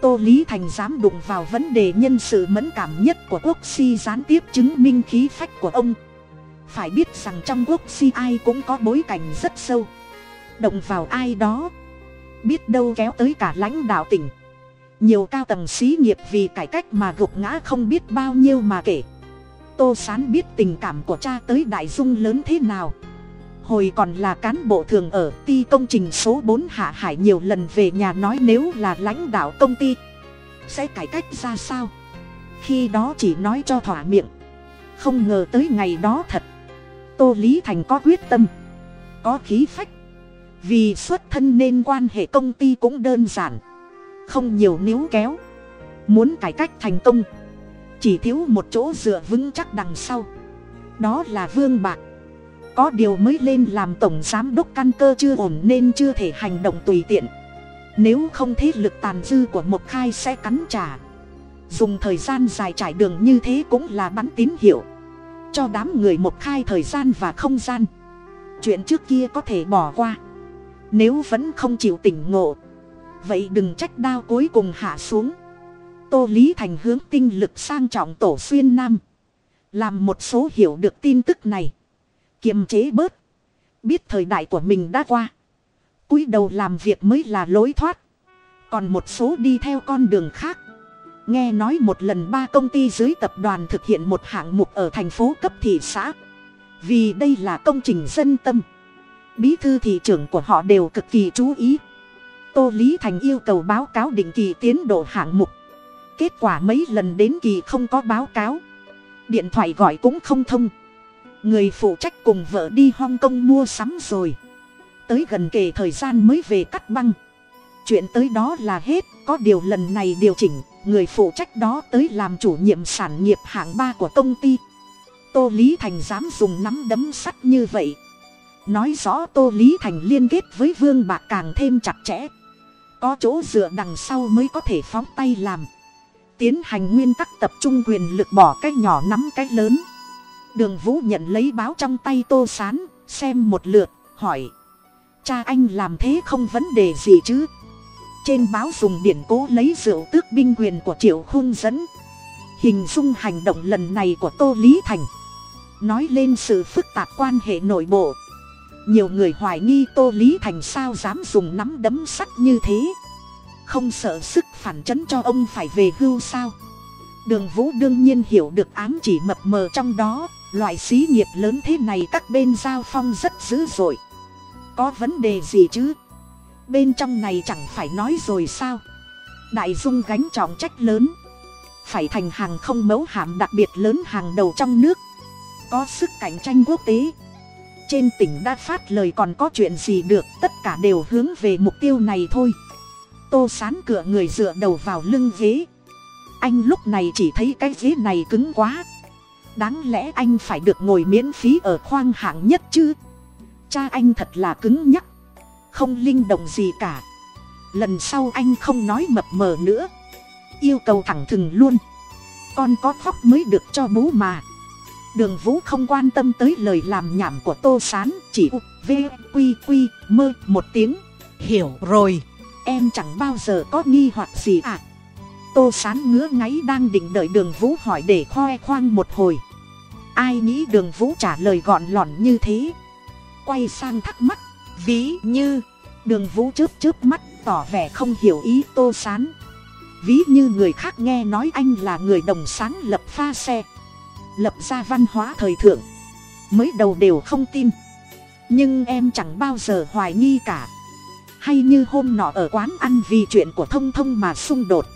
[SPEAKER 1] Tô lý thành dám đụng vào vấn đề nhân sự mẫn cảm nhất của quốc si gián tiếp chứng minh khí phách của ông. Phải biết rằng trong quốc si ai cũng có bối cảnh rất sâu. Động vào ai đó, biết đâu kéo tới cả lãnh đạo tỉnh. Nhiều cao tầng xí nghiệp vì cải cách mà gục ngã không biết bao nhiêu mà kể. Tô sán biết tình cảm của cha tới đại dung lớn thế nào hồi còn là cán bộ thường ở ty công trình số bốn hạ hải nhiều lần về nhà nói nếu là lãnh đạo công ty, sẽ cải cách ra sao? Khi đó chỉ nói cho thỏa miệng. Không ngờ tới ngày đó thật, tô lý thành có quyết tâm, có khí phách. Vì xuất thân nên quan hệ công ty cũng đơn giản, không nhiều níu kéo. Muốn cải cách thành công, chỉ thiếu một chỗ dựa vững chắc đằng sau. Đó là vương bạc có điều mới lên làm tổng giám đốc căn cơ chưa ổn nên chưa thể hành động tùy tiện. Nếu không thế lực tàn dư của một khai sẽ cắn trả. Dùng thời gian dài trải đường như thế cũng là bắn tín hiệu. Cho đám người một khai thời gian và không gian. Chuyện trước kia có thể bỏ qua. Nếu vẫn không chịu tỉnh ngộ. Vậy đừng trách đao cuối cùng hạ xuống. Tô lý thành hướng tinh lực sang trọng tổ xuyên nam. Làm một số hiểu được tin tức này kiềm chế bớt. Biết thời đại của mình đã qua. Cúi đầu làm việc mới là lối thoát. Còn một số đi theo con đường khác. Nghe nói một lần ba công ty dưới tập đoàn thực hiện một hạng mục ở thành phố cấp thị xã. Vì đây là công trình dân tâm. Bí thư thị trưởng của họ đều cực kỳ chú ý. Tô lý thành yêu cầu báo cáo định kỳ tiến độ hạng mục. Kết quả mấy lần đến kỳ không có báo cáo. Điện thoại gọi cũng không thông người phụ trách cùng vợ đi hong kong mua sắm rồi. Tới gần kề thời gian mới về cắt băng. Chuyện tới đó là hết, có điều lần này điều chỉnh, người phụ trách đó tới làm chủ nhiệm sản nghiệp hạng ba của công ty. Tô lý thành dám dùng nắm đấm sắt như vậy. Nói rõ tô lý thành liên kết với vương bạc càng thêm chặt chẽ. Có chỗ dựa đằng sau mới có thể phóng tay làm. Tiến hành nguyên tắc tập trung quyền lực bỏ cái nhỏ nắm cái lớn đường vũ nhận lấy báo trong tay tô sán, xem một lượt, hỏi. Cha anh làm thế không vấn đề gì chứ? Trên báo dùng điển cố lấy rượu tước binh quyền của triệu khung dẫn. Hình dung hành động lần này của tô lý thành. Nói lên sự phức tạp quan hệ nội bộ. Nhiều người hoài nghi tô lý thành sao dám dùng nắm đấm sắt như thế. Không sợ sức phản chấn cho ông phải về hưu sao? Đường vũ đương nhiên hiểu được ám chỉ mập mờ trong đó loại xí nghiệp lớn thế này các bên giao phong rất dữ dội. Có vấn đề gì chứ? Bên trong này chẳng phải nói rồi sao? Đại dung gánh trọng trách lớn. Phải thành hàng không mẫu hạm đặc biệt lớn hàng đầu trong nước. Có sức cạnh tranh quốc tế. Trên tỉnh đã phát lời còn có chuyện gì được, tất cả đều hướng về mục tiêu này thôi. Tô sán cửa người dựa đầu vào lưng ghế. Anh lúc này chỉ thấy cái ghế này cứng quá đáng lẽ anh phải được ngồi miễn phí ở khoang hạng nhất chứ? Cha anh thật là cứng nhắc. Không linh động gì cả. Lần sau anh không nói mập mờ nữa. Yêu cầu thẳng thừng luôn. Con có khóc mới được cho bố mà. Đường vũ không quan tâm tới lời làm nhảm của tô s á n chỉ u v q q mơ một tiếng.
[SPEAKER 2] Hiểu rồi.
[SPEAKER 1] Em chẳng bao giờ có nghi hoặc gì ạ à. tô s á n ngứa ngáy đang định đợi đường vũ hỏi để khoe khoang một hồi ai nghĩ đường vũ trả lời gọn lỏn như thế? Quay sang thắc mắc,
[SPEAKER 2] ví như,
[SPEAKER 1] đường vũ chớp chớp mắt, tỏ vẻ không hiểu ý tô s á n ví như người khác nghe nói anh là người đồng sáng lập pha xe, lập ra văn hóa thời thượng. Mới đầu đều không tin. Nhưng em chẳng bao giờ hoài nghi cả. Hay như hôm nọ ở quán ăn vì chuyện của thông thông mà xung đột.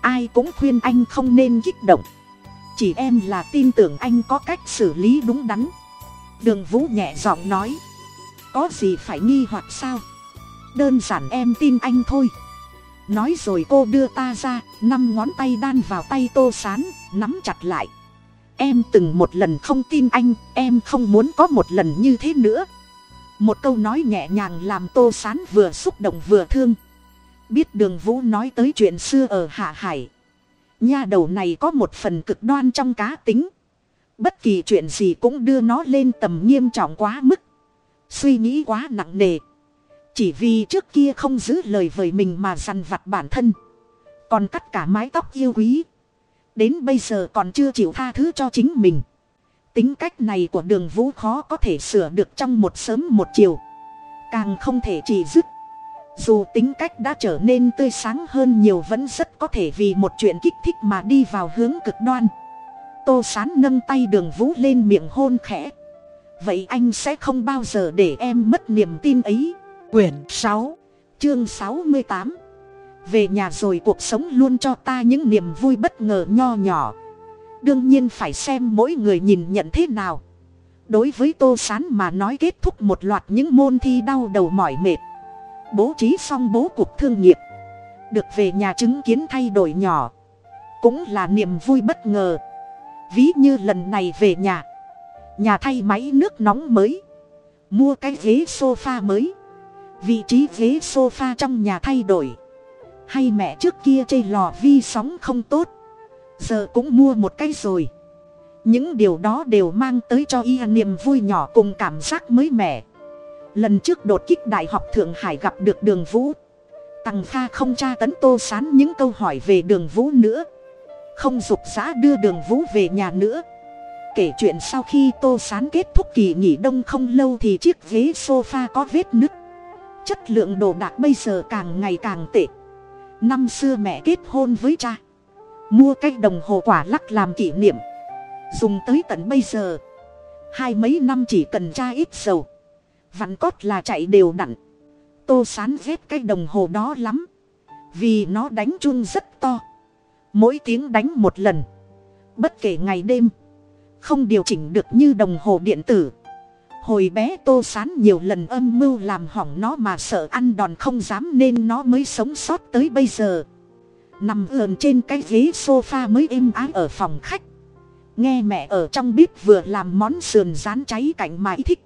[SPEAKER 1] Ai cũng khuyên anh không nên kích động chỉ em là tin tưởng anh có cách xử lý đúng đắn. Đường vũ nhẹ giọng nói, có gì phải nghi hoặc sao? Đơn giản em tin anh thôi. Nói rồi cô đưa ta ra, năm ngón tay đan vào tay tô sán, nắm chặt lại. Em từng một lần không tin anh, em không muốn có một lần như thế nữa. Một câu nói nhẹ nhàng làm tô sán vừa xúc động vừa thương. Biết đường vũ nói tới chuyện xưa ở hạ hải nha đầu này có một phần cực đoan trong cá tính. Bất kỳ chuyện gì cũng đưa nó lên tầm nghiêm trọng quá mức. Suy nghĩ quá nặng nề. Chỉ vì trước kia không giữ lời với mình mà dằn vặt bản thân. Còn cắt cả mái tóc yêu quý. Đến bây giờ còn chưa chịu tha thứ cho chính mình. Tính cách này của đường vũ khó có thể sửa được trong một sớm một chiều. Càng không thể chỉ dứt dù tính cách đã trở nên tươi sáng hơn nhiều vẫn rất có thể vì một chuyện kích thích mà đi vào hướng cực đoan. Tô sán nâng tay đường vũ lên miệng hôn khẽ. Vậy anh sẽ không bao giờ để em mất niềm tin ấy.
[SPEAKER 2] Quyển sáu,
[SPEAKER 1] chương sáu mươi tám. Về nhà rồi cuộc sống luôn cho ta những niềm vui bất ngờ nho nhỏ. Đương nhiên phải xem mỗi người nhìn nhận thế nào. Đối với tô s á n mà nói kết thúc một loạt những môn thi đau đầu mỏi mệt bố trí xong bố cục thương nghiệp, được về nhà chứng kiến thay đổi nhỏ. Cũng là niềm vui bất ngờ. Ví như lần này về nhà nhà thay máy nước nóng mới, mua cái ghế sofa mới. Vị trí ghế sofa trong nhà thay đổi. Hay mẹ trước kia chê lò vi sóng không tốt, giờ cũng mua một cái rồi. Những điều đó đều mang tới cho y niềm vui nhỏ cùng cảm giác mới mẻ lần trước đột kích đại học thượng hải gặp được đường vũ. Tằng kha không tra tấn tô sán những câu hỏi về đường vũ nữa. Không dục giã đưa đường vũ về nhà nữa. Kể chuyện sau khi tô sán kết thúc kỳ nghỉ đông không lâu thì chiếc ghế sofa có vết nứt. Chất lượng đồ đạc bây giờ càng ngày càng tệ. Năm xưa mẹ kết hôn với cha. Mua cái đồng hồ quả lắc làm kỷ niệm. Dùng tới tận bây giờ. Hai mấy năm chỉ cần cha ít dầu vặn cót là chạy đều đặn. Tô sán ghét cái đồng hồ đó lắm. Vì nó đánh chun rất to. Mỗi tiếng đánh một lần. Bất kể ngày đêm. Không điều chỉnh được như đồng hồ điện tử. Hồi bé tô sán nhiều lần âm mưu làm hỏng nó mà sợ ăn đòn không dám nên nó mới sống sót tới bây giờ. Nằm ườn trên cái ghế sofa mới êm ái ở phòng khách. Nghe mẹ ở trong bếp vừa làm món sườn rán cháy cạnh mãi thích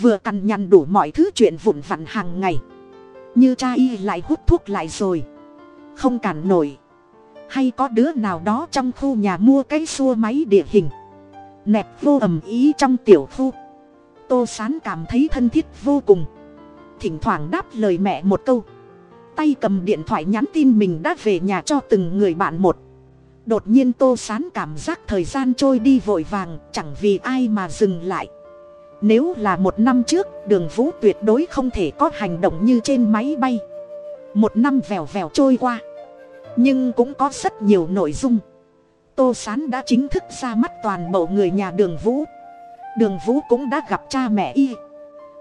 [SPEAKER 1] vừa cằn nhằn đủ mọi thứ chuyện vụn vặn hàng ngày. Như cha y lại hút thuốc lại rồi. Không cản nổi. Hay có đứa nào đó trong khu nhà mua cái xua máy địa hình. Nẹp vô ầm ý trong tiểu khu. Tô sán cảm thấy thân thiết vô cùng. Thỉnh thoảng đáp lời mẹ một câu. Tay cầm điện thoại nhắn tin mình đã về nhà cho từng người bạn một. Đột nhiên tô sán cảm giác thời gian trôi đi vội vàng, chẳng vì ai mà dừng lại nếu là một năm trước, đường vũ tuyệt đối không thể có hành động như trên máy bay. Một năm vèo vèo trôi qua. Nhưng cũng có rất nhiều nội dung. Tô sán đã chính thức ra mắt toàn bộ người nhà đường vũ. Đường vũ cũng đã gặp cha mẹ y.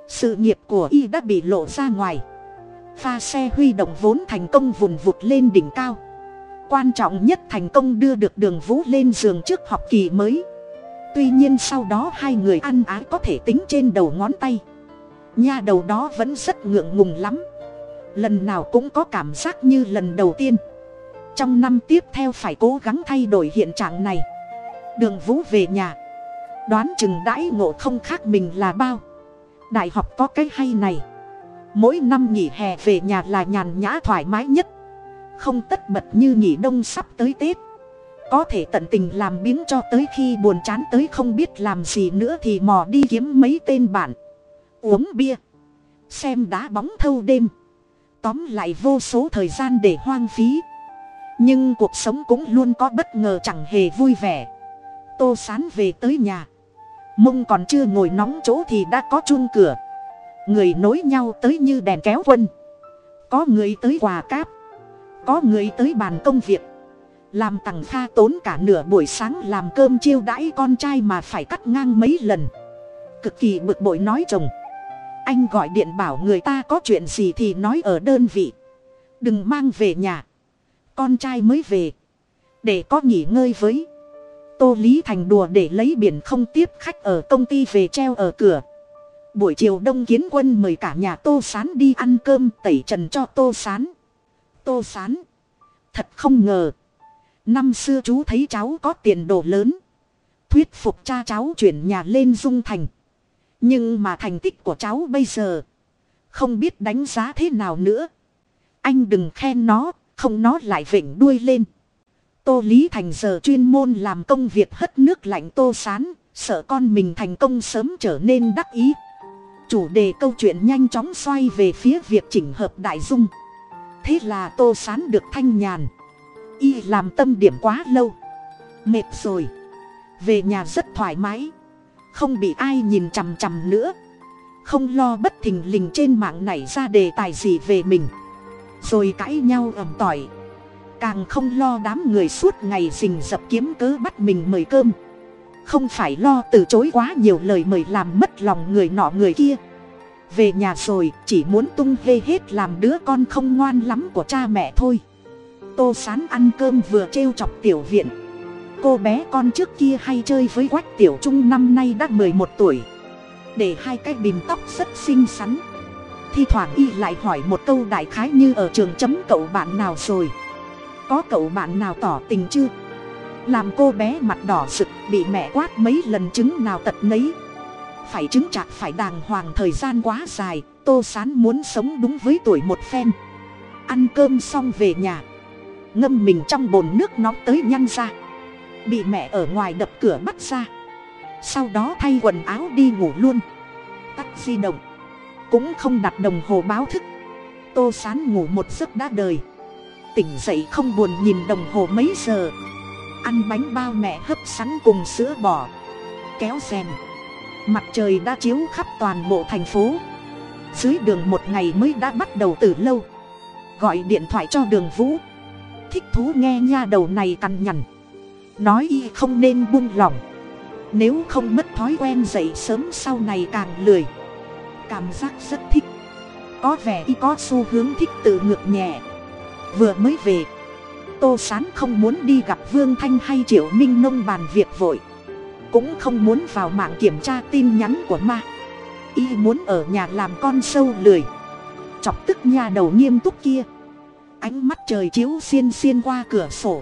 [SPEAKER 1] Sự nghiệp của y đã bị lộ ra ngoài. Pha xe huy động vốn thành công vùn vụt lên đỉnh cao. Quan trọng nhất thành công đưa được đường vũ lên giường trước học kỳ mới tuy nhiên sau đó hai người ăn á có thể tính trên đầu ngón tay. Nha đầu đó vẫn rất ngượng ngùng lắm. Lần nào cũng có cảm giác như lần đầu tiên. Trong năm tiếp theo phải cố gắng thay đổi hiện trạng này. Đường vũ về nhà. Đoán chừng đãi ngộ không khác mình là bao. Đại học có cái hay này. Mỗi năm nghỉ hè về nhà là nhàn nhã thoải mái nhất. Không tất bật như nghỉ đông sắp tới tết có thể tận tình làm biếng cho tới khi buồn chán tới không biết làm gì nữa thì mò đi kiếm mấy tên bạn. Uống bia. Xem đá bóng thâu đêm. Tóm lại vô số thời gian để hoang phí. Nhưng cuộc sống cũng luôn có bất ngờ chẳng hề vui vẻ. Tô sán về tới nhà. Mông còn chưa ngồi nóng chỗ thì đã có chuông cửa. Người nối nhau tới như đèn kéo quân. Có người tới quà cáp. Có người tới bàn công việc làm tằng kha tốn cả nửa buổi sáng làm cơm chiêu đãi con trai mà phải cắt ngang mấy lần. Cực kỳ bực bội nói chồng. Anh gọi điện bảo người ta có chuyện gì thì nói ở đơn vị. Đừng mang về nhà. Con trai mới về. Để có nghỉ ngơi với. Tô lý thành đùa để lấy biển không tiếp khách ở công ty về treo ở cửa. Buổi chiều đông kiến quân mời cả nhà tô sán đi ăn cơm tẩy trần cho tô sán. Tô sán, thật không ngờ năm xưa chú thấy cháu có tiền đồ lớn. Thuyết phục cha cháu chuyển nhà lên dung thành. Nhưng mà thành tích của cháu bây giờ, không biết đánh giá thế nào nữa. Anh đừng khen nó, không nó lại vểnh đuôi lên. Tô lý thành giờ chuyên môn làm công việc hất nước lạnh tô sán, sợ con mình thành công sớm trở nên đắc ý. Chủ đề câu chuyện nhanh chóng xoay về phía việc chỉnh hợp đại dung. Thế là tô sán được thanh nhàn y làm tâm điểm quá lâu. Mệt rồi. Về nhà rất thoải mái. Không bị ai nhìn chằm chằm nữa. Không lo bất thình lình trên mạng này ra đề tài gì về mình. Rồi cãi nhau ầm tỏi. Càng không lo đám người suốt ngày rình dập kiếm cớ bắt mình mời cơm. Không phải lo từ chối quá nhiều lời mời làm mất lòng người nọ người kia. Về nhà rồi chỉ muốn tung hê hết làm đứa con không ngoan lắm của cha mẹ thôi tô sán ăn cơm vừa trêu chọc tiểu viện. Cô bé con trước kia hay chơi với quách tiểu trung năm nay đã mười một tuổi. Để hai cái bìm tóc rất xinh xắn. Thi thoảng y lại hỏi một câu đại khái như ở trường chấm cậu bạn nào rồi? Có cậu bạn nào tỏ tình chưa? Làm cô bé mặt đỏ rực, bị mẹ quát mấy lần chứng nào tật nấy. Phải chứng chạc phải đàng hoàng thời gian quá dài, tô sán muốn sống đúng với tuổi một phen. Ăn cơm xong về nhà ngâm mình trong bồn nước nóng tới nhăn ra. Bị mẹ ở ngoài đập cửa bắt ra. Sau đó thay quần áo đi ngủ luôn. Tắt di động. Cũng không đặt đồng hồ báo thức. Tô sán ngủ một giấc đã đời. Tỉnh dậy không buồn nhìn đồng hồ mấy giờ. Ăn bánh bao mẹ hấp sắn cùng sữa bò. Kéo rèm. Mặt trời đã chiếu khắp toàn bộ thành phố. Dưới đường một ngày mới đã bắt đầu từ lâu. Gọi điện thoại cho đường vũ thích thú nghe nha đầu này cằn nhằn. Nói y không nên buông lỏng nếu không mất thói quen dậy sớm sau này càng lười. Cảm giác rất thích. Có vẻ y có xu hướng thích tự ngược nhẹ. Vừa mới về, tô sán không muốn đi gặp vương thanh hay triệu minh nông bàn việc vội. Cũng không muốn vào mạng kiểm tra tin nhắn của ma. Y muốn ở nhà làm con sâu lười. Chọc tức nhà đầu nghiêm túc kia ánh mắt trời chiếu xiên xiên qua cửa sổ.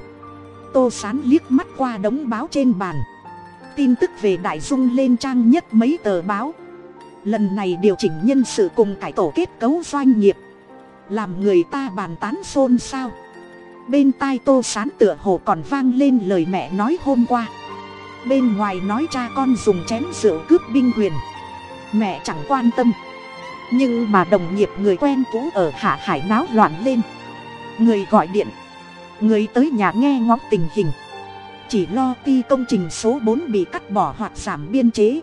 [SPEAKER 1] Tô sán liếc mắt qua đống báo trên bàn. Tin tức về đại dung lên trang nhất mấy tờ báo. Lần này điều chỉnh nhân sự cùng cải tổ kết cấu doanh nghiệp. Làm người ta bàn tán xôn xao. Bên tai tô sán tựa hồ còn vang lên lời mẹ nói hôm qua. Bên ngoài nói cha con dùng chén rượu cướp binh quyền. Mẹ chẳng quan tâm. Nhưng mà đồng nghiệp người quen cũ ở hạ hải náo loạn lên người gọi điện. Người tới nhà nghe ngóng tình hình. Chỉ lo ti công trình số bốn bị cắt bỏ hoặc giảm biên chế.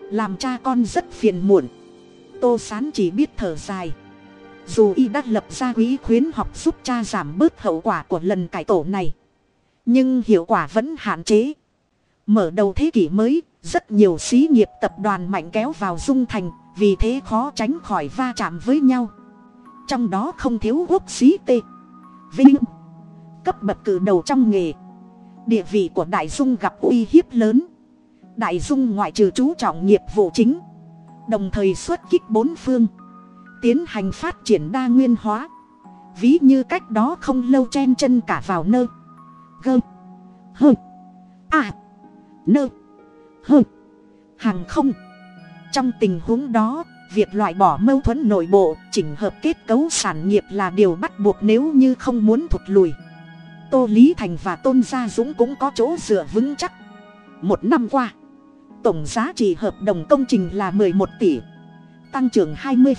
[SPEAKER 1] Làm cha con rất phiền muộn. Tô sán chỉ biết thở dài. Dù y đã lập ra quỹ khuyến học giúp cha giảm bớt hậu quả của lần cải tổ này. Nhưng hiệu quả vẫn hạn chế. Mở đầu thế kỷ mới, rất nhiều xí nghiệp tập đoàn mạnh kéo vào dung thành, vì thế khó tránh khỏi va chạm với nhau. Trong đó không thiếu quốc xí t vinh. Cấp bậc cử đầu trong nghề. Địa vị của đại dung gặp uy hiếp lớn. Đại dung ngoại trừ chú trọng nghiệp vụ chính. Đồng thời xuất kích bốn phương. Tiến hành phát triển đa nguyên hóa. Ví như cách đó không lâu chen chân cả vào nơ. Gơ. Hơ. À nơ. Hơ. Hàng không. Trong tình huống đó việc loại bỏ mâu thuẫn nội bộ, chỉnh hợp kết cấu sản nghiệp là điều bắt buộc nếu như không muốn thụt lùi. Tô lý thành và tôn gia dũng cũng có chỗ dựa vững chắc. Một năm qua, tổng giá trị hợp đồng công trình là m ộ ư ơ i một tỷ, tăng trưởng hai mươi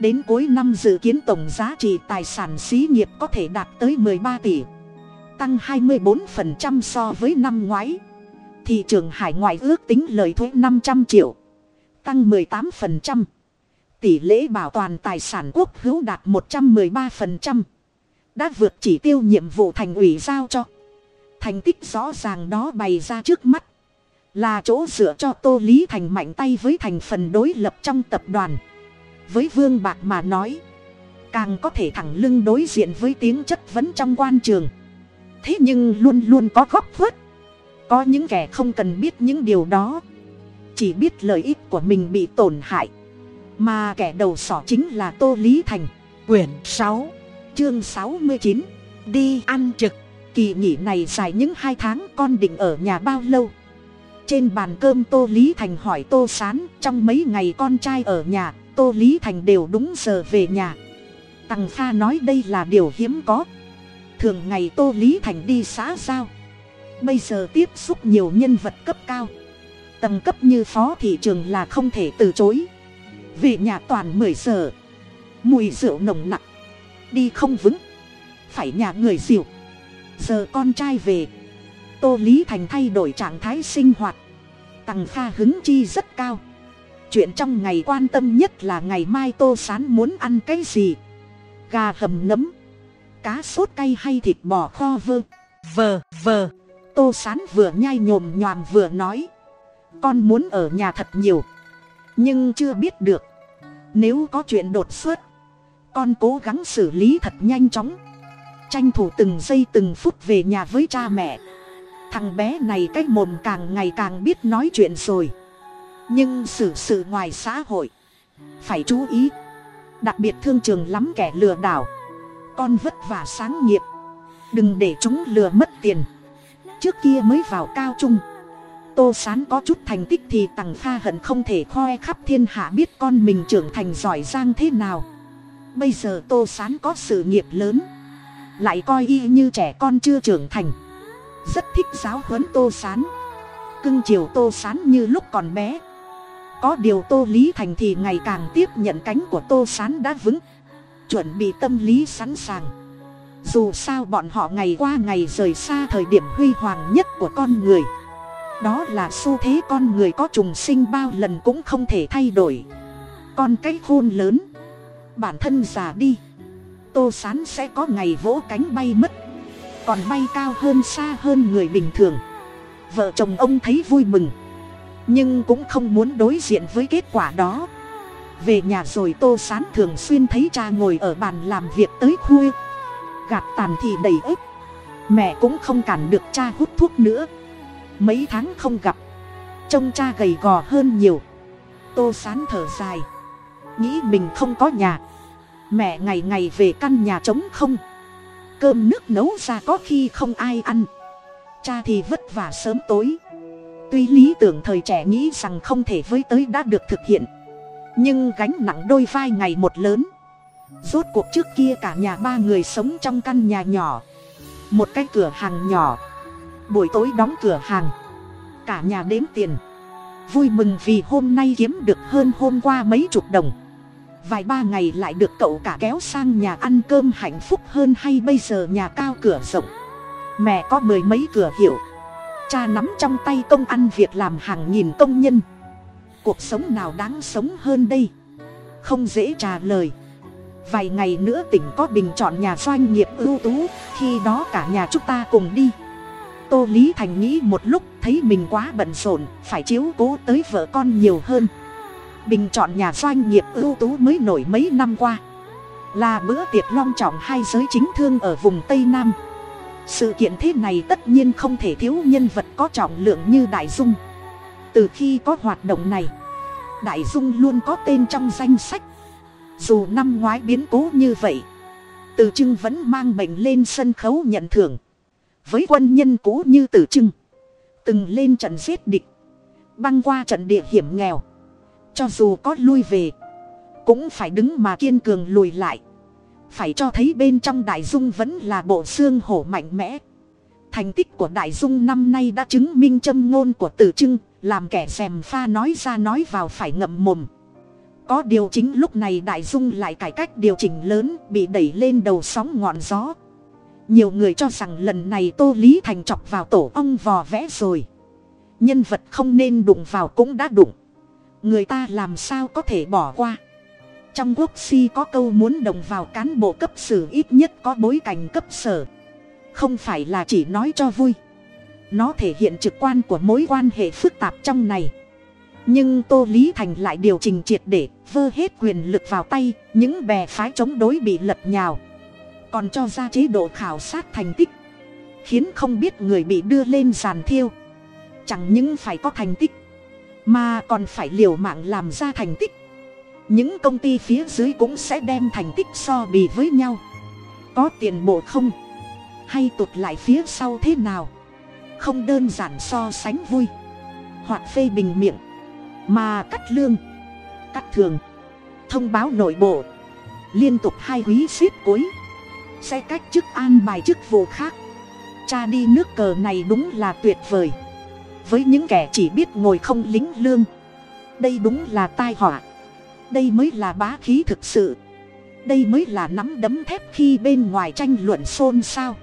[SPEAKER 1] đến cuối năm dự kiến tổng giá trị tài sản xí nghiệp có thể đạt tới m ộ ư ơ i ba tỷ, tăng hai mươi bốn so với năm ngoái. Thị trường hải ngoại ước tính lời thuế năm trăm triệu tăng m ộ ư ơ i tám tỷ lệ bảo toàn tài sản quốc hữu đạt một trăm m ư ơ i ba đã vượt chỉ tiêu nhiệm vụ thành ủy giao cho. Thành tích rõ ràng đó bày ra trước mắt. Là chỗ dựa cho tô lý thành mạnh tay với thành phần đối lập trong tập đoàn. Với vương bạc mà nói, càng có thể thẳng lưng đối diện với tiếng chất vấn trong quan trường. Thế nhưng luôn luôn có góc khuất. Có những kẻ không cần biết những điều đó chỉ biết lợi ích của mình bị tổn hại. Mà kẻ đầu sỏ chính là tô lý thành,
[SPEAKER 2] quyển sáu,
[SPEAKER 1] chương sáu mươi chín, đi ăn trực. Kỳ nghỉ này dài những hai tháng con định ở nhà bao lâu? Trên bàn cơm tô lý thành hỏi tô sán, trong mấy ngày con trai ở nhà, tô lý thành đều đúng giờ về nhà. Tằng pha nói đây là điều hiếm có. Thường ngày tô lý thành đi xã giao. Bây giờ tiếp xúc nhiều nhân vật cấp cao tầng cấp như phó thị trường là không thể từ chối. Về nhà toàn mười giờ mùi rượu nồng nặc đi không vững phải nhà người dịu giờ con trai về tô lý thành thay đổi trạng thái sinh hoạt tằng pha hứng chi rất cao. Chuyện trong ngày quan tâm nhất là ngày mai tô sán muốn ăn cái gì? Gà hầm nấm cá sốt cay hay thịt bò kho vơ?
[SPEAKER 2] Vờ vờ.
[SPEAKER 1] Tô sán vừa nhai nhồm nhòm vừa nói con muốn ở nhà thật nhiều. Nhưng chưa biết được. Nếu có chuyện đột xuất, con cố gắng xử lý thật nhanh chóng. Tranh thủ từng giây từng phút về nhà với cha mẹ. Thằng bé này cái mồm càng ngày càng biết nói chuyện rồi. Nhưng xử sự ngoài xã hội. Phải chú ý. Đặc biệt thương trường lắm kẻ lừa đảo. Con vất vả sáng nghiệp. Đừng để chúng lừa mất tiền. Trước kia mới vào cao trung tô sán có chút thành tích thì tằng pha hận không thể khoe khắp thiên hạ biết con mình trưởng thành giỏi giang thế nào. Bây giờ tô sán có sự nghiệp lớn, lại coi y như trẻ con chưa trưởng thành. Rất thích giáo huấn tô sán, cưng chiều tô sán như lúc còn bé. Có điều tô lý thành thì ngày càng tiếp nhận cánh của tô sán đã vững, chuẩn bị tâm lý sẵn sàng. Dù sao bọn họ ngày qua ngày rời xa thời điểm huy hoàng nhất của con người đó là xu thế con người có trùng sinh bao lần cũng không thể thay đổi. Con cái khôn lớn, bản thân già đi, tô sán sẽ có ngày vỗ cánh bay mất. Còn bay cao hơn xa hơn người bình thường. Vợ chồng ông thấy vui mừng, nhưng cũng không muốn đối diện với kết quả đó. Về nhà rồi tô sán thường xuyên thấy cha ngồi ở bàn làm việc tới khuya. Gạt tàn thì đầy ếp mẹ cũng không cản được cha hút thuốc nữa mấy tháng không gặp. Trông cha gầy gò hơn nhiều. Tô sán thở dài. Nghĩ mình không có nhà. Mẹ ngày ngày về căn nhà trống không. Cơm nước nấu ra có khi không ai ăn. Cha thì vất vả sớm tối. Tuy lý tưởng thời trẻ nghĩ rằng không thể với tới đã được thực hiện. Nhưng gánh nặng đôi vai ngày một lớn. Rốt cuộc trước kia cả nhà ba người sống trong căn nhà nhỏ. Một cái cửa hàng nhỏ buổi tối đóng cửa hàng. Cả nhà đếm tiền. Vui mừng vì hôm nay kiếm được hơn hôm qua mấy chục đồng. Vài ba ngày lại được cậu cả kéo sang nhà ăn cơm hạnh phúc hơn hay bây giờ nhà cao cửa rộng. Mẹ có mười mấy cửa hiệu. Cha nắm trong tay công ăn việc làm hàng nghìn công nhân. Cuộc sống nào đáng sống hơn đây? Không dễ trả lời. Vài ngày nữa tỉnh có bình chọn nhà doanh nghiệp ưu tú, khi đó cả nhà chúng ta cùng đi tô lý thành nghĩ một lúc, thấy mình quá bận rộn, phải chiếu cố tới vợ con nhiều hơn. Bình chọn nhà doanh nghiệp ưu tú mới nổi mấy năm qua. Là bữa tiệc long trọng hai giới chính thương ở vùng tây nam. Sự kiện thế này tất nhiên không thể thiếu nhân vật có trọng lượng như đại dung. Từ khi có hoạt động này, đại dung luôn có tên trong danh sách. Dù năm ngoái biến cố như vậy, từ trưng vẫn mang bệnh lên sân khấu nhận thưởng với quân nhân cũ như tử trưng. Từng lên trận giết địch, băng qua trận địa hiểm nghèo. Cho dù có lui về, cũng phải đứng mà kiên cường lùi lại. Phải cho thấy bên trong đại dung vẫn là bộ xương hổ mạnh mẽ. Thành tích của đại dung năm nay đã chứng minh châm ngôn của tử trưng, làm kẻ xèm pha nói ra nói vào phải ngậm mồm. Có điều chính lúc này đại dung lại cải cách điều chỉnh lớn, bị đẩy lên đầu sóng ngọn gió nhiều người cho rằng lần này tô lý thành chọc vào tổ ong vò vẽ rồi. Nhân vật không nên đụng vào cũng đã đụng. Người ta làm sao có thể bỏ qua? Trong quốc si có câu muốn đồng vào cán bộ cấp sử ít nhất có bối cảnh cấp sở. Không phải là chỉ nói cho vui. Nó thể hiện trực quan của mối quan hệ phức tạp trong này. Nhưng tô lý thành lại điều chỉnh triệt để, vơ hết quyền lực vào tay, những bè phái chống đối bị lật nhào còn cho ra chế độ khảo sát thành tích, khiến không biết người bị đưa lên giàn thiêu. Chẳng những phải có thành tích, mà còn phải liều mạng làm ra thành tích. Những công ty phía dưới cũng sẽ đem thành tích so bì với nhau. Có tiền bộ không? Hay tụt lại phía sau thế nào? Không đơn giản so sánh vui, hoặc phê bình miệng, mà cắt lương, cắt thường. Thông báo nội bộ, liên tục hai quý xếp cuối sẽ cách chức an bài chức vụ khác. Cha đi nước cờ này đúng là tuyệt vời. Với những kẻ chỉ biết ngồi không lính lương. Đây đúng là tai họa. Đây mới là bá khí thực sự. Đây mới là nắm đấm thép khi bên ngoài tranh luận xôn xao.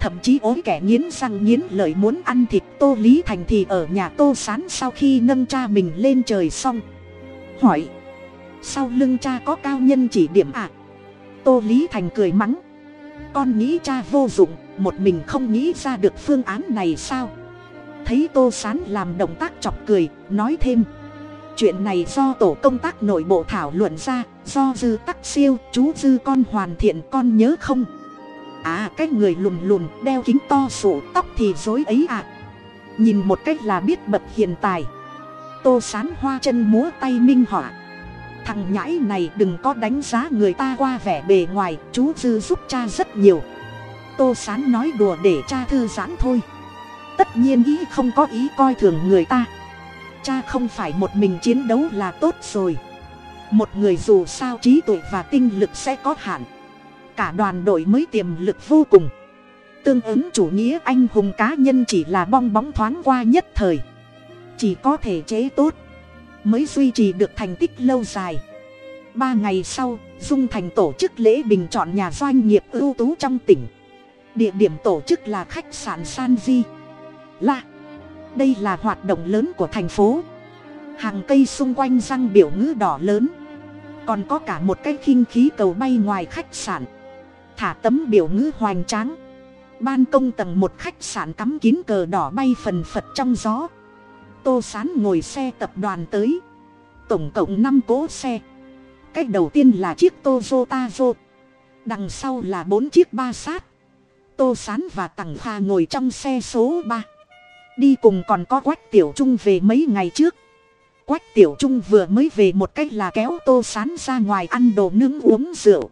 [SPEAKER 1] Thậm chí ối kẻ nghiến răng nghiến lợi muốn ăn thịt tô lý thành thì ở nhà tô sán sau khi nâng cha mình lên trời xong, hỏi, sau lưng cha có cao nhân chỉ điểm à tô lý thành cười mắng con nghĩ cha vô dụng, một mình không nghĩ ra được phương án này sao? Thấy tô sán làm động tác chọc cười, nói thêm. Chuyện này do tổ công tác nội bộ thảo luận ra, do dư tắc siêu, chú dư con hoàn thiện con nhớ không? À cái người lùn lùn, đeo kính to sổ tóc thì dối ấy à nhìn một cách là biết bậc hiện tài. Tô sán hoa chân múa tay minh họa thằng nhãi này đừng có đánh giá người ta qua vẻ bề ngoài, chú dư giúp cha rất nhiều. Tô sán nói đùa để cha thư giãn thôi. Tất nhiên ý không có ý coi thường người ta. Cha không phải một mình chiến đấu là tốt rồi. Một người dù sao trí tuệ và tinh lực sẽ có hạn. Cả đoàn đội mới tiềm lực vô cùng. Tương ứng chủ nghĩa anh hùng cá nhân chỉ là bong bóng thoáng qua nhất thời. Chỉ có thể chế tốt mới duy trì được thành tích lâu dài. Ba ngày sau, dung thành tổ chức lễ bình chọn nhà doanh nghiệp ưu tú trong tỉnh. Địa điểm tổ chức là khách sạn san di. La đây là hoạt động lớn của thành phố. Hàng cây xung quanh răng biểu ngữ đỏ lớn. Còn có cả một cái khinh khí cầu bay ngoài khách sạn. Thả tấm biểu ngữ hoành tráng. Ban công tầng một khách sạn cắm kín cờ đỏ bay phần phật trong gió tô sán ngồi xe tập đoàn tới. Tổng cộng năm cỗ xe. Cách đầu tiên là chiếc toyota vô đằng sau là bốn chiếc ba sát. Tô sán và tằng kha ngồi trong xe số ba. Đi cùng còn có quách tiểu trung về mấy ngày trước. Quách tiểu trung vừa mới về một cách là kéo tô sán ra ngoài ăn đồ nướng uống rượu.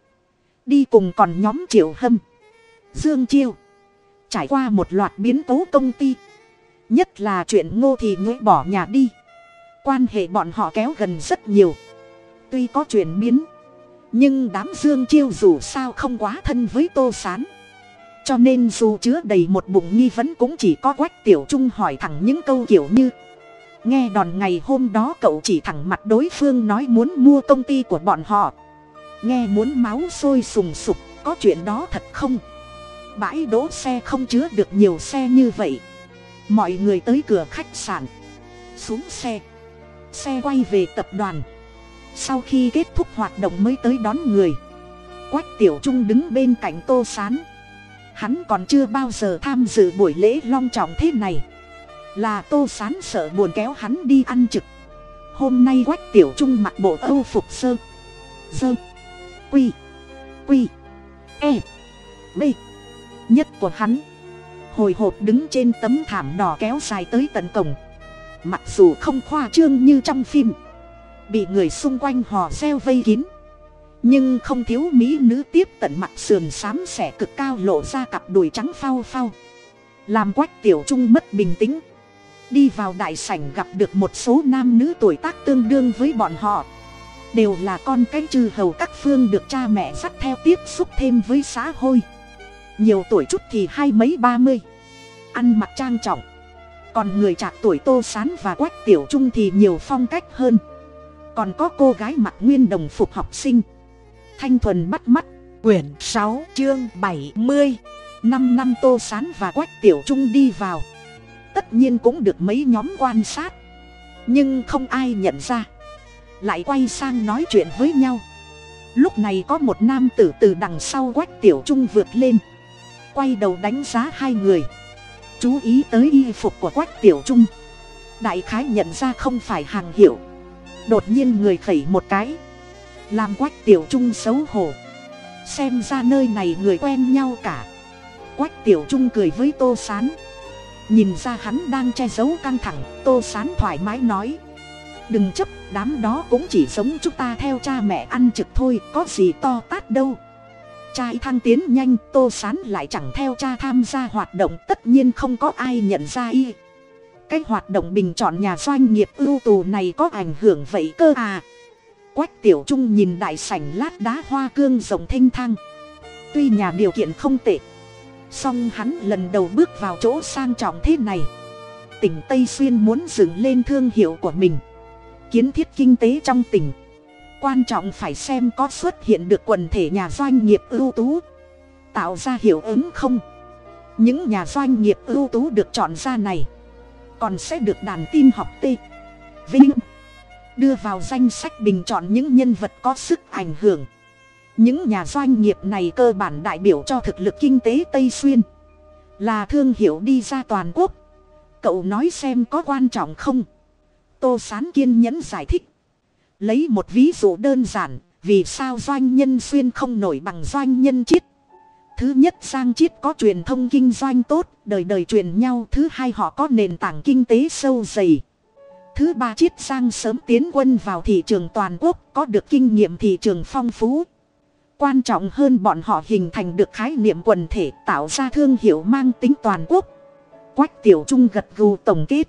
[SPEAKER 1] Đi cùng còn nhóm triệu hâm, dương chiêu. Trải qua một loạt biến cố công ty nhất là chuyện ngô thì ngưỡi bỏ nhà đi. Quan hệ bọn họ kéo gần rất nhiều. Tuy có chuyển biến, nhưng đám dương chiêu dù sao không quá thân với tô s á n cho nên dù chứa đầy một bụng nghi vấn cũng chỉ có quách tiểu trung hỏi thẳng những câu kiểu như, nghe đòn ngày hôm đó cậu chỉ thẳng mặt đối phương nói muốn mua công ty của bọn họ. Nghe muốn máu sôi sùng sục, có chuyện đó thật không? Bãi đỗ xe không chứa được nhiều xe như vậy mọi người tới cửa khách sạn. Xuống xe. Xe quay về tập đoàn. Sau khi kết thúc hoạt động mới tới đón người. Quách tiểu trung đứng bên cạnh tô s á n hắn còn chưa bao giờ tham dự buổi lễ long trọng thế này. Là tô s á n sợ buồn kéo hắn đi ăn trực. Hôm nay quách tiểu trung mặc bộ âu phục sơ. Dơ quy. Quy. E. B. Nhất của hắn hồi hộp đứng trên tấm thảm đỏ kéo dài tới tận cổng. Mặc dù không khoa trương như trong phim, bị người xung quanh hò reo vây kín, nhưng không thiếu mỹ nữ tiếp tận mặt sườn xám xẻ cực cao lộ ra cặp đùi trắng phao phao. Làm quách tiểu trung mất bình tĩnh, đi vào đại sảnh gặp được một số nam nữ tuổi tác tương đương với bọn họ. Đều là con cái trừ hầu các phương được cha mẹ dắt theo tiếp xúc thêm với xã hội nhiều tuổi chút thì hai mấy ba mươi. Ăn mặc trang trọng. Còn người trạc tuổi tô sán và quách tiểu trung thì nhiều phong cách hơn. Còn có cô gái mặc nguyên đồng phục học sinh. Thanh thuần bắt mắt.
[SPEAKER 2] Quyển sáu, chương bảy mươi.
[SPEAKER 1] Năm năm tô sán và quách tiểu trung đi vào. Tất nhiên cũng được mấy nhóm quan sát. Nhưng không ai nhận ra. Lại quay sang nói chuyện với nhau. Lúc này có một nam tử từ đằng sau quách tiểu trung vượt lên quay đầu đánh giá hai người. Chú ý tới y phục của quách tiểu trung. Đại khái nhận ra không phải hàng hiệu. Đột nhiên người khẩy một cái. Làm quách tiểu trung xấu hổ. Xem ra nơi này người quen nhau cả. Quách tiểu trung cười với tô s á n nhìn ra hắn đang che giấu căng thẳng, tô s á n thoải mái nói. Đừng chấp, đám đó cũng chỉ sống chúng ta theo cha mẹ ăn trực thôi, có gì to tát đâu trai thăng tiến nhanh, tô s á n lại chẳng theo cha tham gia hoạt động, tất nhiên không có ai nhận ra y. Cái hoạt động bình chọn nhà doanh nghiệp ưu tú này có ảnh hưởng vậy cơ à? Quách tiểu trung nhìn đại sảnh lát đá hoa cương rồng thênh thang. Tuy nhà điều kiện không tệ, song hắn lần đầu bước vào chỗ sang trọng thế này. Tỉnh tây xuyên muốn dựng lên thương hiệu của mình, kiến thiết kinh tế trong tỉnh quan trọng phải xem có xuất hiện được quần thể nhà doanh nghiệp ưu tú. Tạo ra hiệu ứng không? Những nhà doanh nghiệp ưu tú được chọn ra này, còn sẽ được đàn tin học t vinh. Đưa vào danh sách bình chọn những nhân vật có sức ảnh hưởng. Những nhà doanh nghiệp này cơ bản đại biểu cho thực lực kinh tế tây xuyên. Là thương hiệu đi ra toàn quốc. Cậu nói xem có quan trọng không? Tô sán kiên nhẫn giải thích lấy một ví dụ đơn giản, vì sao doanh nhân xuyên không nổi bằng doanh nhân chiết thứ nhất, giang chiết có truyền thông kinh doanh tốt, đời đời truyền nhau. Thứ hai, họ có nền tảng kinh tế sâu dày. Thứ ba, chiết giang sớm tiến quân vào thị trường toàn quốc, có được kinh nghiệm thị trường phong phú. Quan trọng hơn bọn họ hình thành được khái niệm quần thể, tạo ra thương hiệu mang tính toàn quốc. Quách tiểu trung gật gù tổng kết.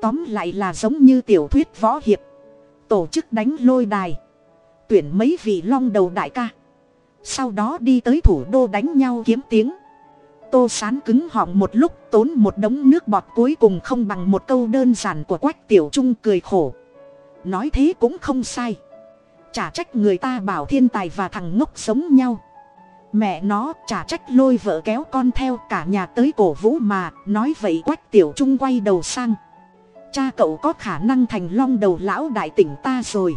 [SPEAKER 1] Tóm lại là giống như tiểu thuyết võ hiệp tổ chức đánh lôi đài. Tuyển mấy vị long đầu đại ca. Sau đó đi tới thủ đô đánh nhau kiếm tiếng. Tô sán cứng họng một lúc, tốn một đống nước bọt cuối cùng không bằng một câu đơn giản của quách tiểu trung cười khổ. Nói thế cũng không sai. Chả trách người ta bảo thiên tài và thằng ngốc sống nhau. Mẹ nó, chả trách lôi vợ kéo con theo cả nhà tới cổ vũ mà, nói vậy quách tiểu trung quay đầu sang cha cậu có khả năng thành long đầu lão đại tỉnh ta rồi.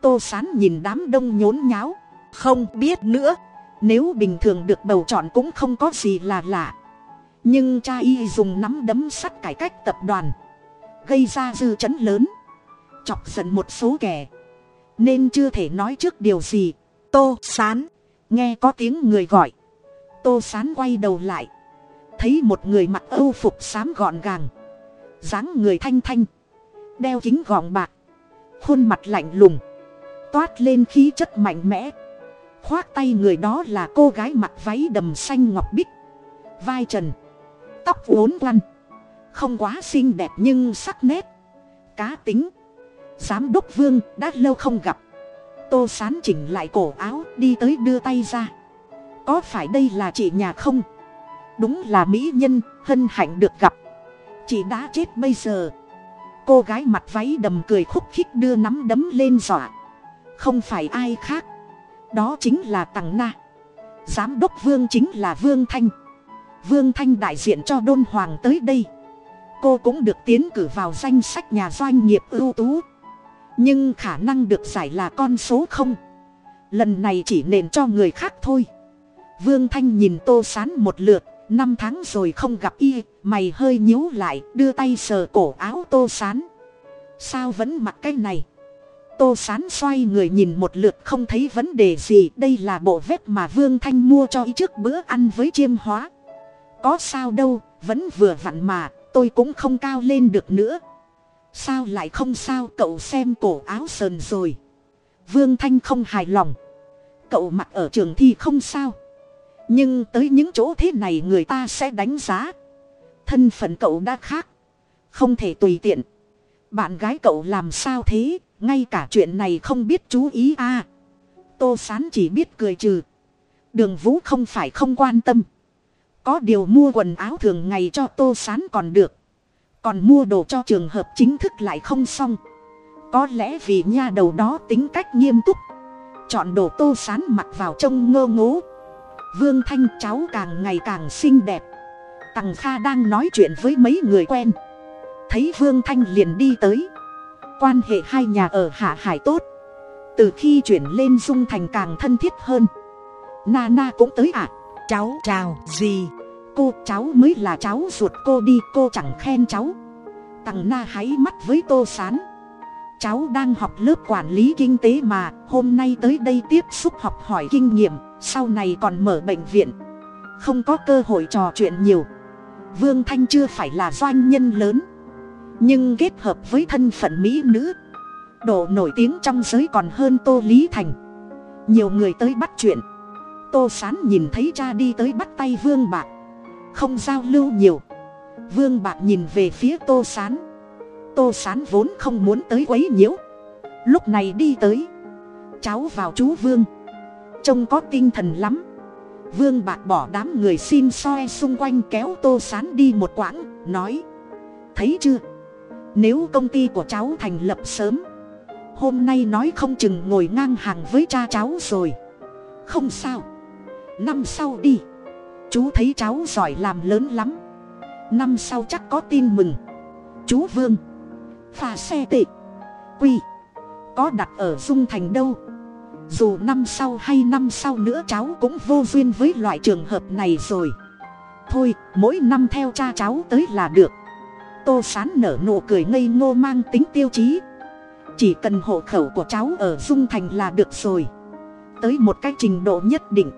[SPEAKER 1] Tô sán nhìn đám đông nhốn nháo.
[SPEAKER 2] Không biết nữa.
[SPEAKER 1] Nếu bình thường được bầu chọn cũng không có gì là lạ. Nhưng cha y dùng nắm đấm sắt cải cách tập đoàn. Gây ra dư chấn lớn. Chọc giận một số kẻ. Nên chưa thể nói trước điều gì.
[SPEAKER 2] Tô sán.
[SPEAKER 1] Nghe có tiếng người gọi. Tô sán quay đầu lại. Thấy một người mặc âu phục xám gọn gàng dáng người thanh thanh, đeo kính gọng bạc, khuôn mặt lạnh lùng, toát lên khí chất mạnh mẽ. Khoác tay người đó là cô gái mặc váy đầm xanh ngọc bích, vai trần, tóc uốn quăn, không quá xinh đẹp nhưng sắc nét, cá tính. Giám đốc vương đã lâu không gặp. Tô sán chỉnh lại cổ áo, đi tới đưa tay ra. Có phải đây là chị nhà không? Đúng là mỹ nhân hân hạnh được gặp chị đã chết bây giờ. Cô gái mặt váy đầm cười khúc khích đưa nắm đấm lên dọa. Không phải ai khác. Đó chính là tằng na. Giám đốc vương chính là vương thanh. Vương thanh đại diện cho đôn hoàng tới đây. Cô cũng được tiến cử vào danh sách nhà doanh nghiệp ưu tú. Nhưng khả năng được giải là con số không. Lần này chỉ nền cho người khác thôi. Vương thanh nhìn tô sán một lượt năm tháng rồi không gặp y, mày hơi nhíu lại, đưa tay sờ cổ áo tô sán. Sao vẫn mặc cái này? Tô sán xoay người nhìn một lượt không thấy vấn đề gì, đây là bộ vét mà vương thanh mua cho y trước bữa ăn với chiêm hóa. Có sao đâu, vẫn vừa vặn mà, tôi cũng không cao lên được nữa. Sao lại không sao, cậu xem cổ áo sờn rồi. Vương thanh không hài lòng. Cậu mặc ở trường thi không sao? Nhưng tới những chỗ thế này người ta sẽ đánh giá. Thân phận cậu đã khác. Không thể tùy tiện. Bạn gái cậu làm sao thế? Ngay cả chuyện này không biết chú ý à tô sán chỉ biết cười trừ. Đường vũ không phải không quan tâm. Có điều mua quần áo thường ngày cho tô sán còn được. Còn mua đồ cho trường hợp chính thức lại không xong. Có lẽ vì nha đầu đó tính cách nghiêm túc. Chọn đồ tô sán mặc vào trông ngơ ngố vương thanh cháu càng ngày càng xinh đẹp. Tằng kha đang nói chuyện với mấy người quen. Thấy vương thanh liền đi tới. Quan hệ hai nhà ở hạ hải tốt. Từ khi chuyển lên dung thành càng thân thiết hơn. Nana cũng tới ạ. À?
[SPEAKER 2] cháu, chào, gì?
[SPEAKER 1] Cô, cháu mới là cháu ruột cô đi, cô chẳng khen cháu. Tằng na háy mắt với tô s á n cháu đang học lớp quản lý kinh tế mà, hôm nay tới đây tiếp xúc học hỏi kinh nghiệm, sau này còn mở bệnh viện. Không có cơ hội trò chuyện nhiều. Vương thanh chưa phải là doanh nhân lớn. Nhưng kết hợp với thân phận mỹ nữ, độ nổi tiếng trong giới còn hơn tô lý thành. Nhiều người tới bắt chuyện. Tô s á n nhìn thấy cha đi tới bắt tay vương bạc. Không giao lưu nhiều. Vương bạc nhìn về phía tô s á n tô Sán vốn không muốn tới quấy nhiễu. Lúc này đi tới. Cháu vào chú vương. Trông có tinh thần lắm. Vương bạc bỏ đám người xin soi xung quanh kéo tô Sán đi một quãng, nói. Thấy chưa? Nếu công ty của cháu thành lập sớm, hôm nay nói không chừng ngồi ngang hàng với cha cháu rồi. Không sao. Năm sau đi. Chú thấy cháu giỏi làm lớn lắm. Năm sau chắc có tin mừng. Chú vương pha xe tệ. Quy có đặt ở dung thành đâu. Dù năm sau hay năm sau nữa cháu cũng vô duyên với loại trường hợp này rồi. Thôi, mỗi năm theo cha cháu tới là được. Tô sán nở nụ cười ngây ngô mang tính tiêu chí. Chỉ cần hộ khẩu của cháu ở dung thành là được rồi. Tới một cái trình độ nhất định,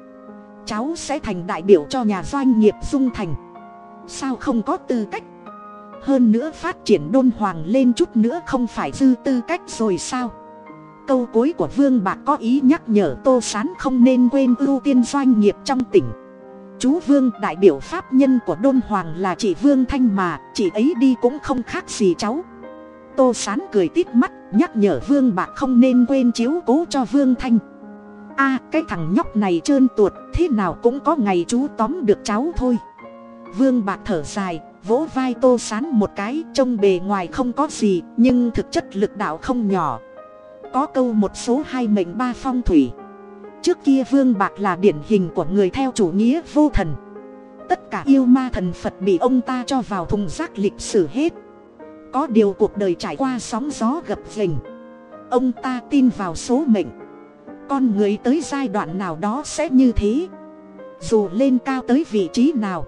[SPEAKER 1] cháu sẽ thành đại biểu cho nhà doanh nghiệp dung thành. Sao không có tư cách? Hơn nữa phát triển đôn hoàng lên chút nữa không phải dư tư cách rồi sao? Câu cuối của vương bạc có ý nhắc nhở tô s á n không nên quên ưu tiên doanh nghiệp trong tỉnh. Chú vương, đại biểu pháp nhân của đôn hoàng là chị vương thanh mà, chị ấy đi cũng không khác gì cháu. Tô s á n cười tít mắt, nhắc nhở vương bạc không nên quên chiếu cố cho vương thanh. A, cái thằng nhóc này trơn tuột, thế nào cũng có ngày chú tóm được cháu thôi. Vương bạc thở dài vỗ vai tô sán một cái, trông bề ngoài không có gì, nhưng thực chất lực đạo không nhỏ. Có câu một số hai mệnh ba phong thủy. Trước kia vương bạc là điển hình của người theo chủ nghĩa vô thần. Tất cả yêu ma thần phật bị ông ta cho vào thùng rác lịch sử hết. Có điều cuộc đời trải qua sóng gió gập ghềnh. Ông ta tin vào số mệnh. Con người tới giai đoạn nào đó sẽ như thế. Dù lên cao tới vị trí nào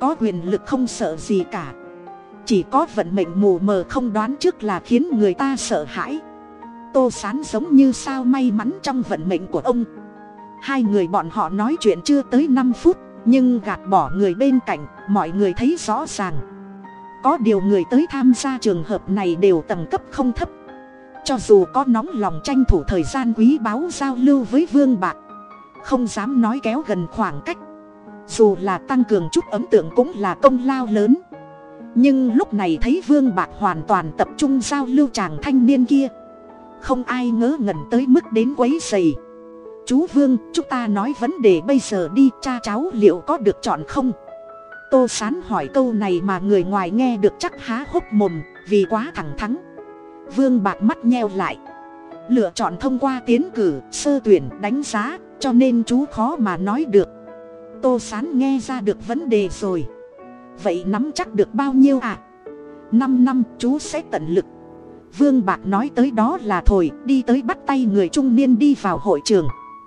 [SPEAKER 1] có quyền lực không sợ gì cả. Chỉ có vận mệnh mù mờ không đoán trước là khiến người ta sợ hãi. Tô sán giống như sao may mắn trong vận mệnh của ông. Hai người bọn họ nói chuyện chưa tới năm phút, nhưng gạt bỏ người bên cạnh, mọi người thấy rõ ràng. Có điều người tới tham gia trường hợp này đều tầng cấp không thấp. Cho dù có nóng lòng tranh thủ thời gian quý báu giao lưu với vương bạc, không dám nói kéo gần khoảng cách dù là tăng cường chút ấm tượng cũng là công lao lớn. Nhưng lúc này thấy vương bạc hoàn toàn tập trung giao lưu chàng thanh niên kia. Không ai ngớ ngẩn tới mức đến quấy dày chú vương, chúng ta nói vấn đề bây giờ đi, cha cháu liệu có được chọn không? Tô sán hỏi câu này mà người ngoài nghe được chắc há hốc mồm, vì quá thẳng thắn. Vương bạc mắt nheo lại. Lựa chọn thông qua tiến cử, sơ tuyển, đánh giá, cho nên chú khó mà nói được tô sán nghe ra được vấn đề rồi. Vậy nắm chắc được bao nhiêu ạ? À? năm năm, chú sẽ tận lực. Vương bạc nói tới đó là thổi đi tới bắt tay người trung niên đi vào hội trường.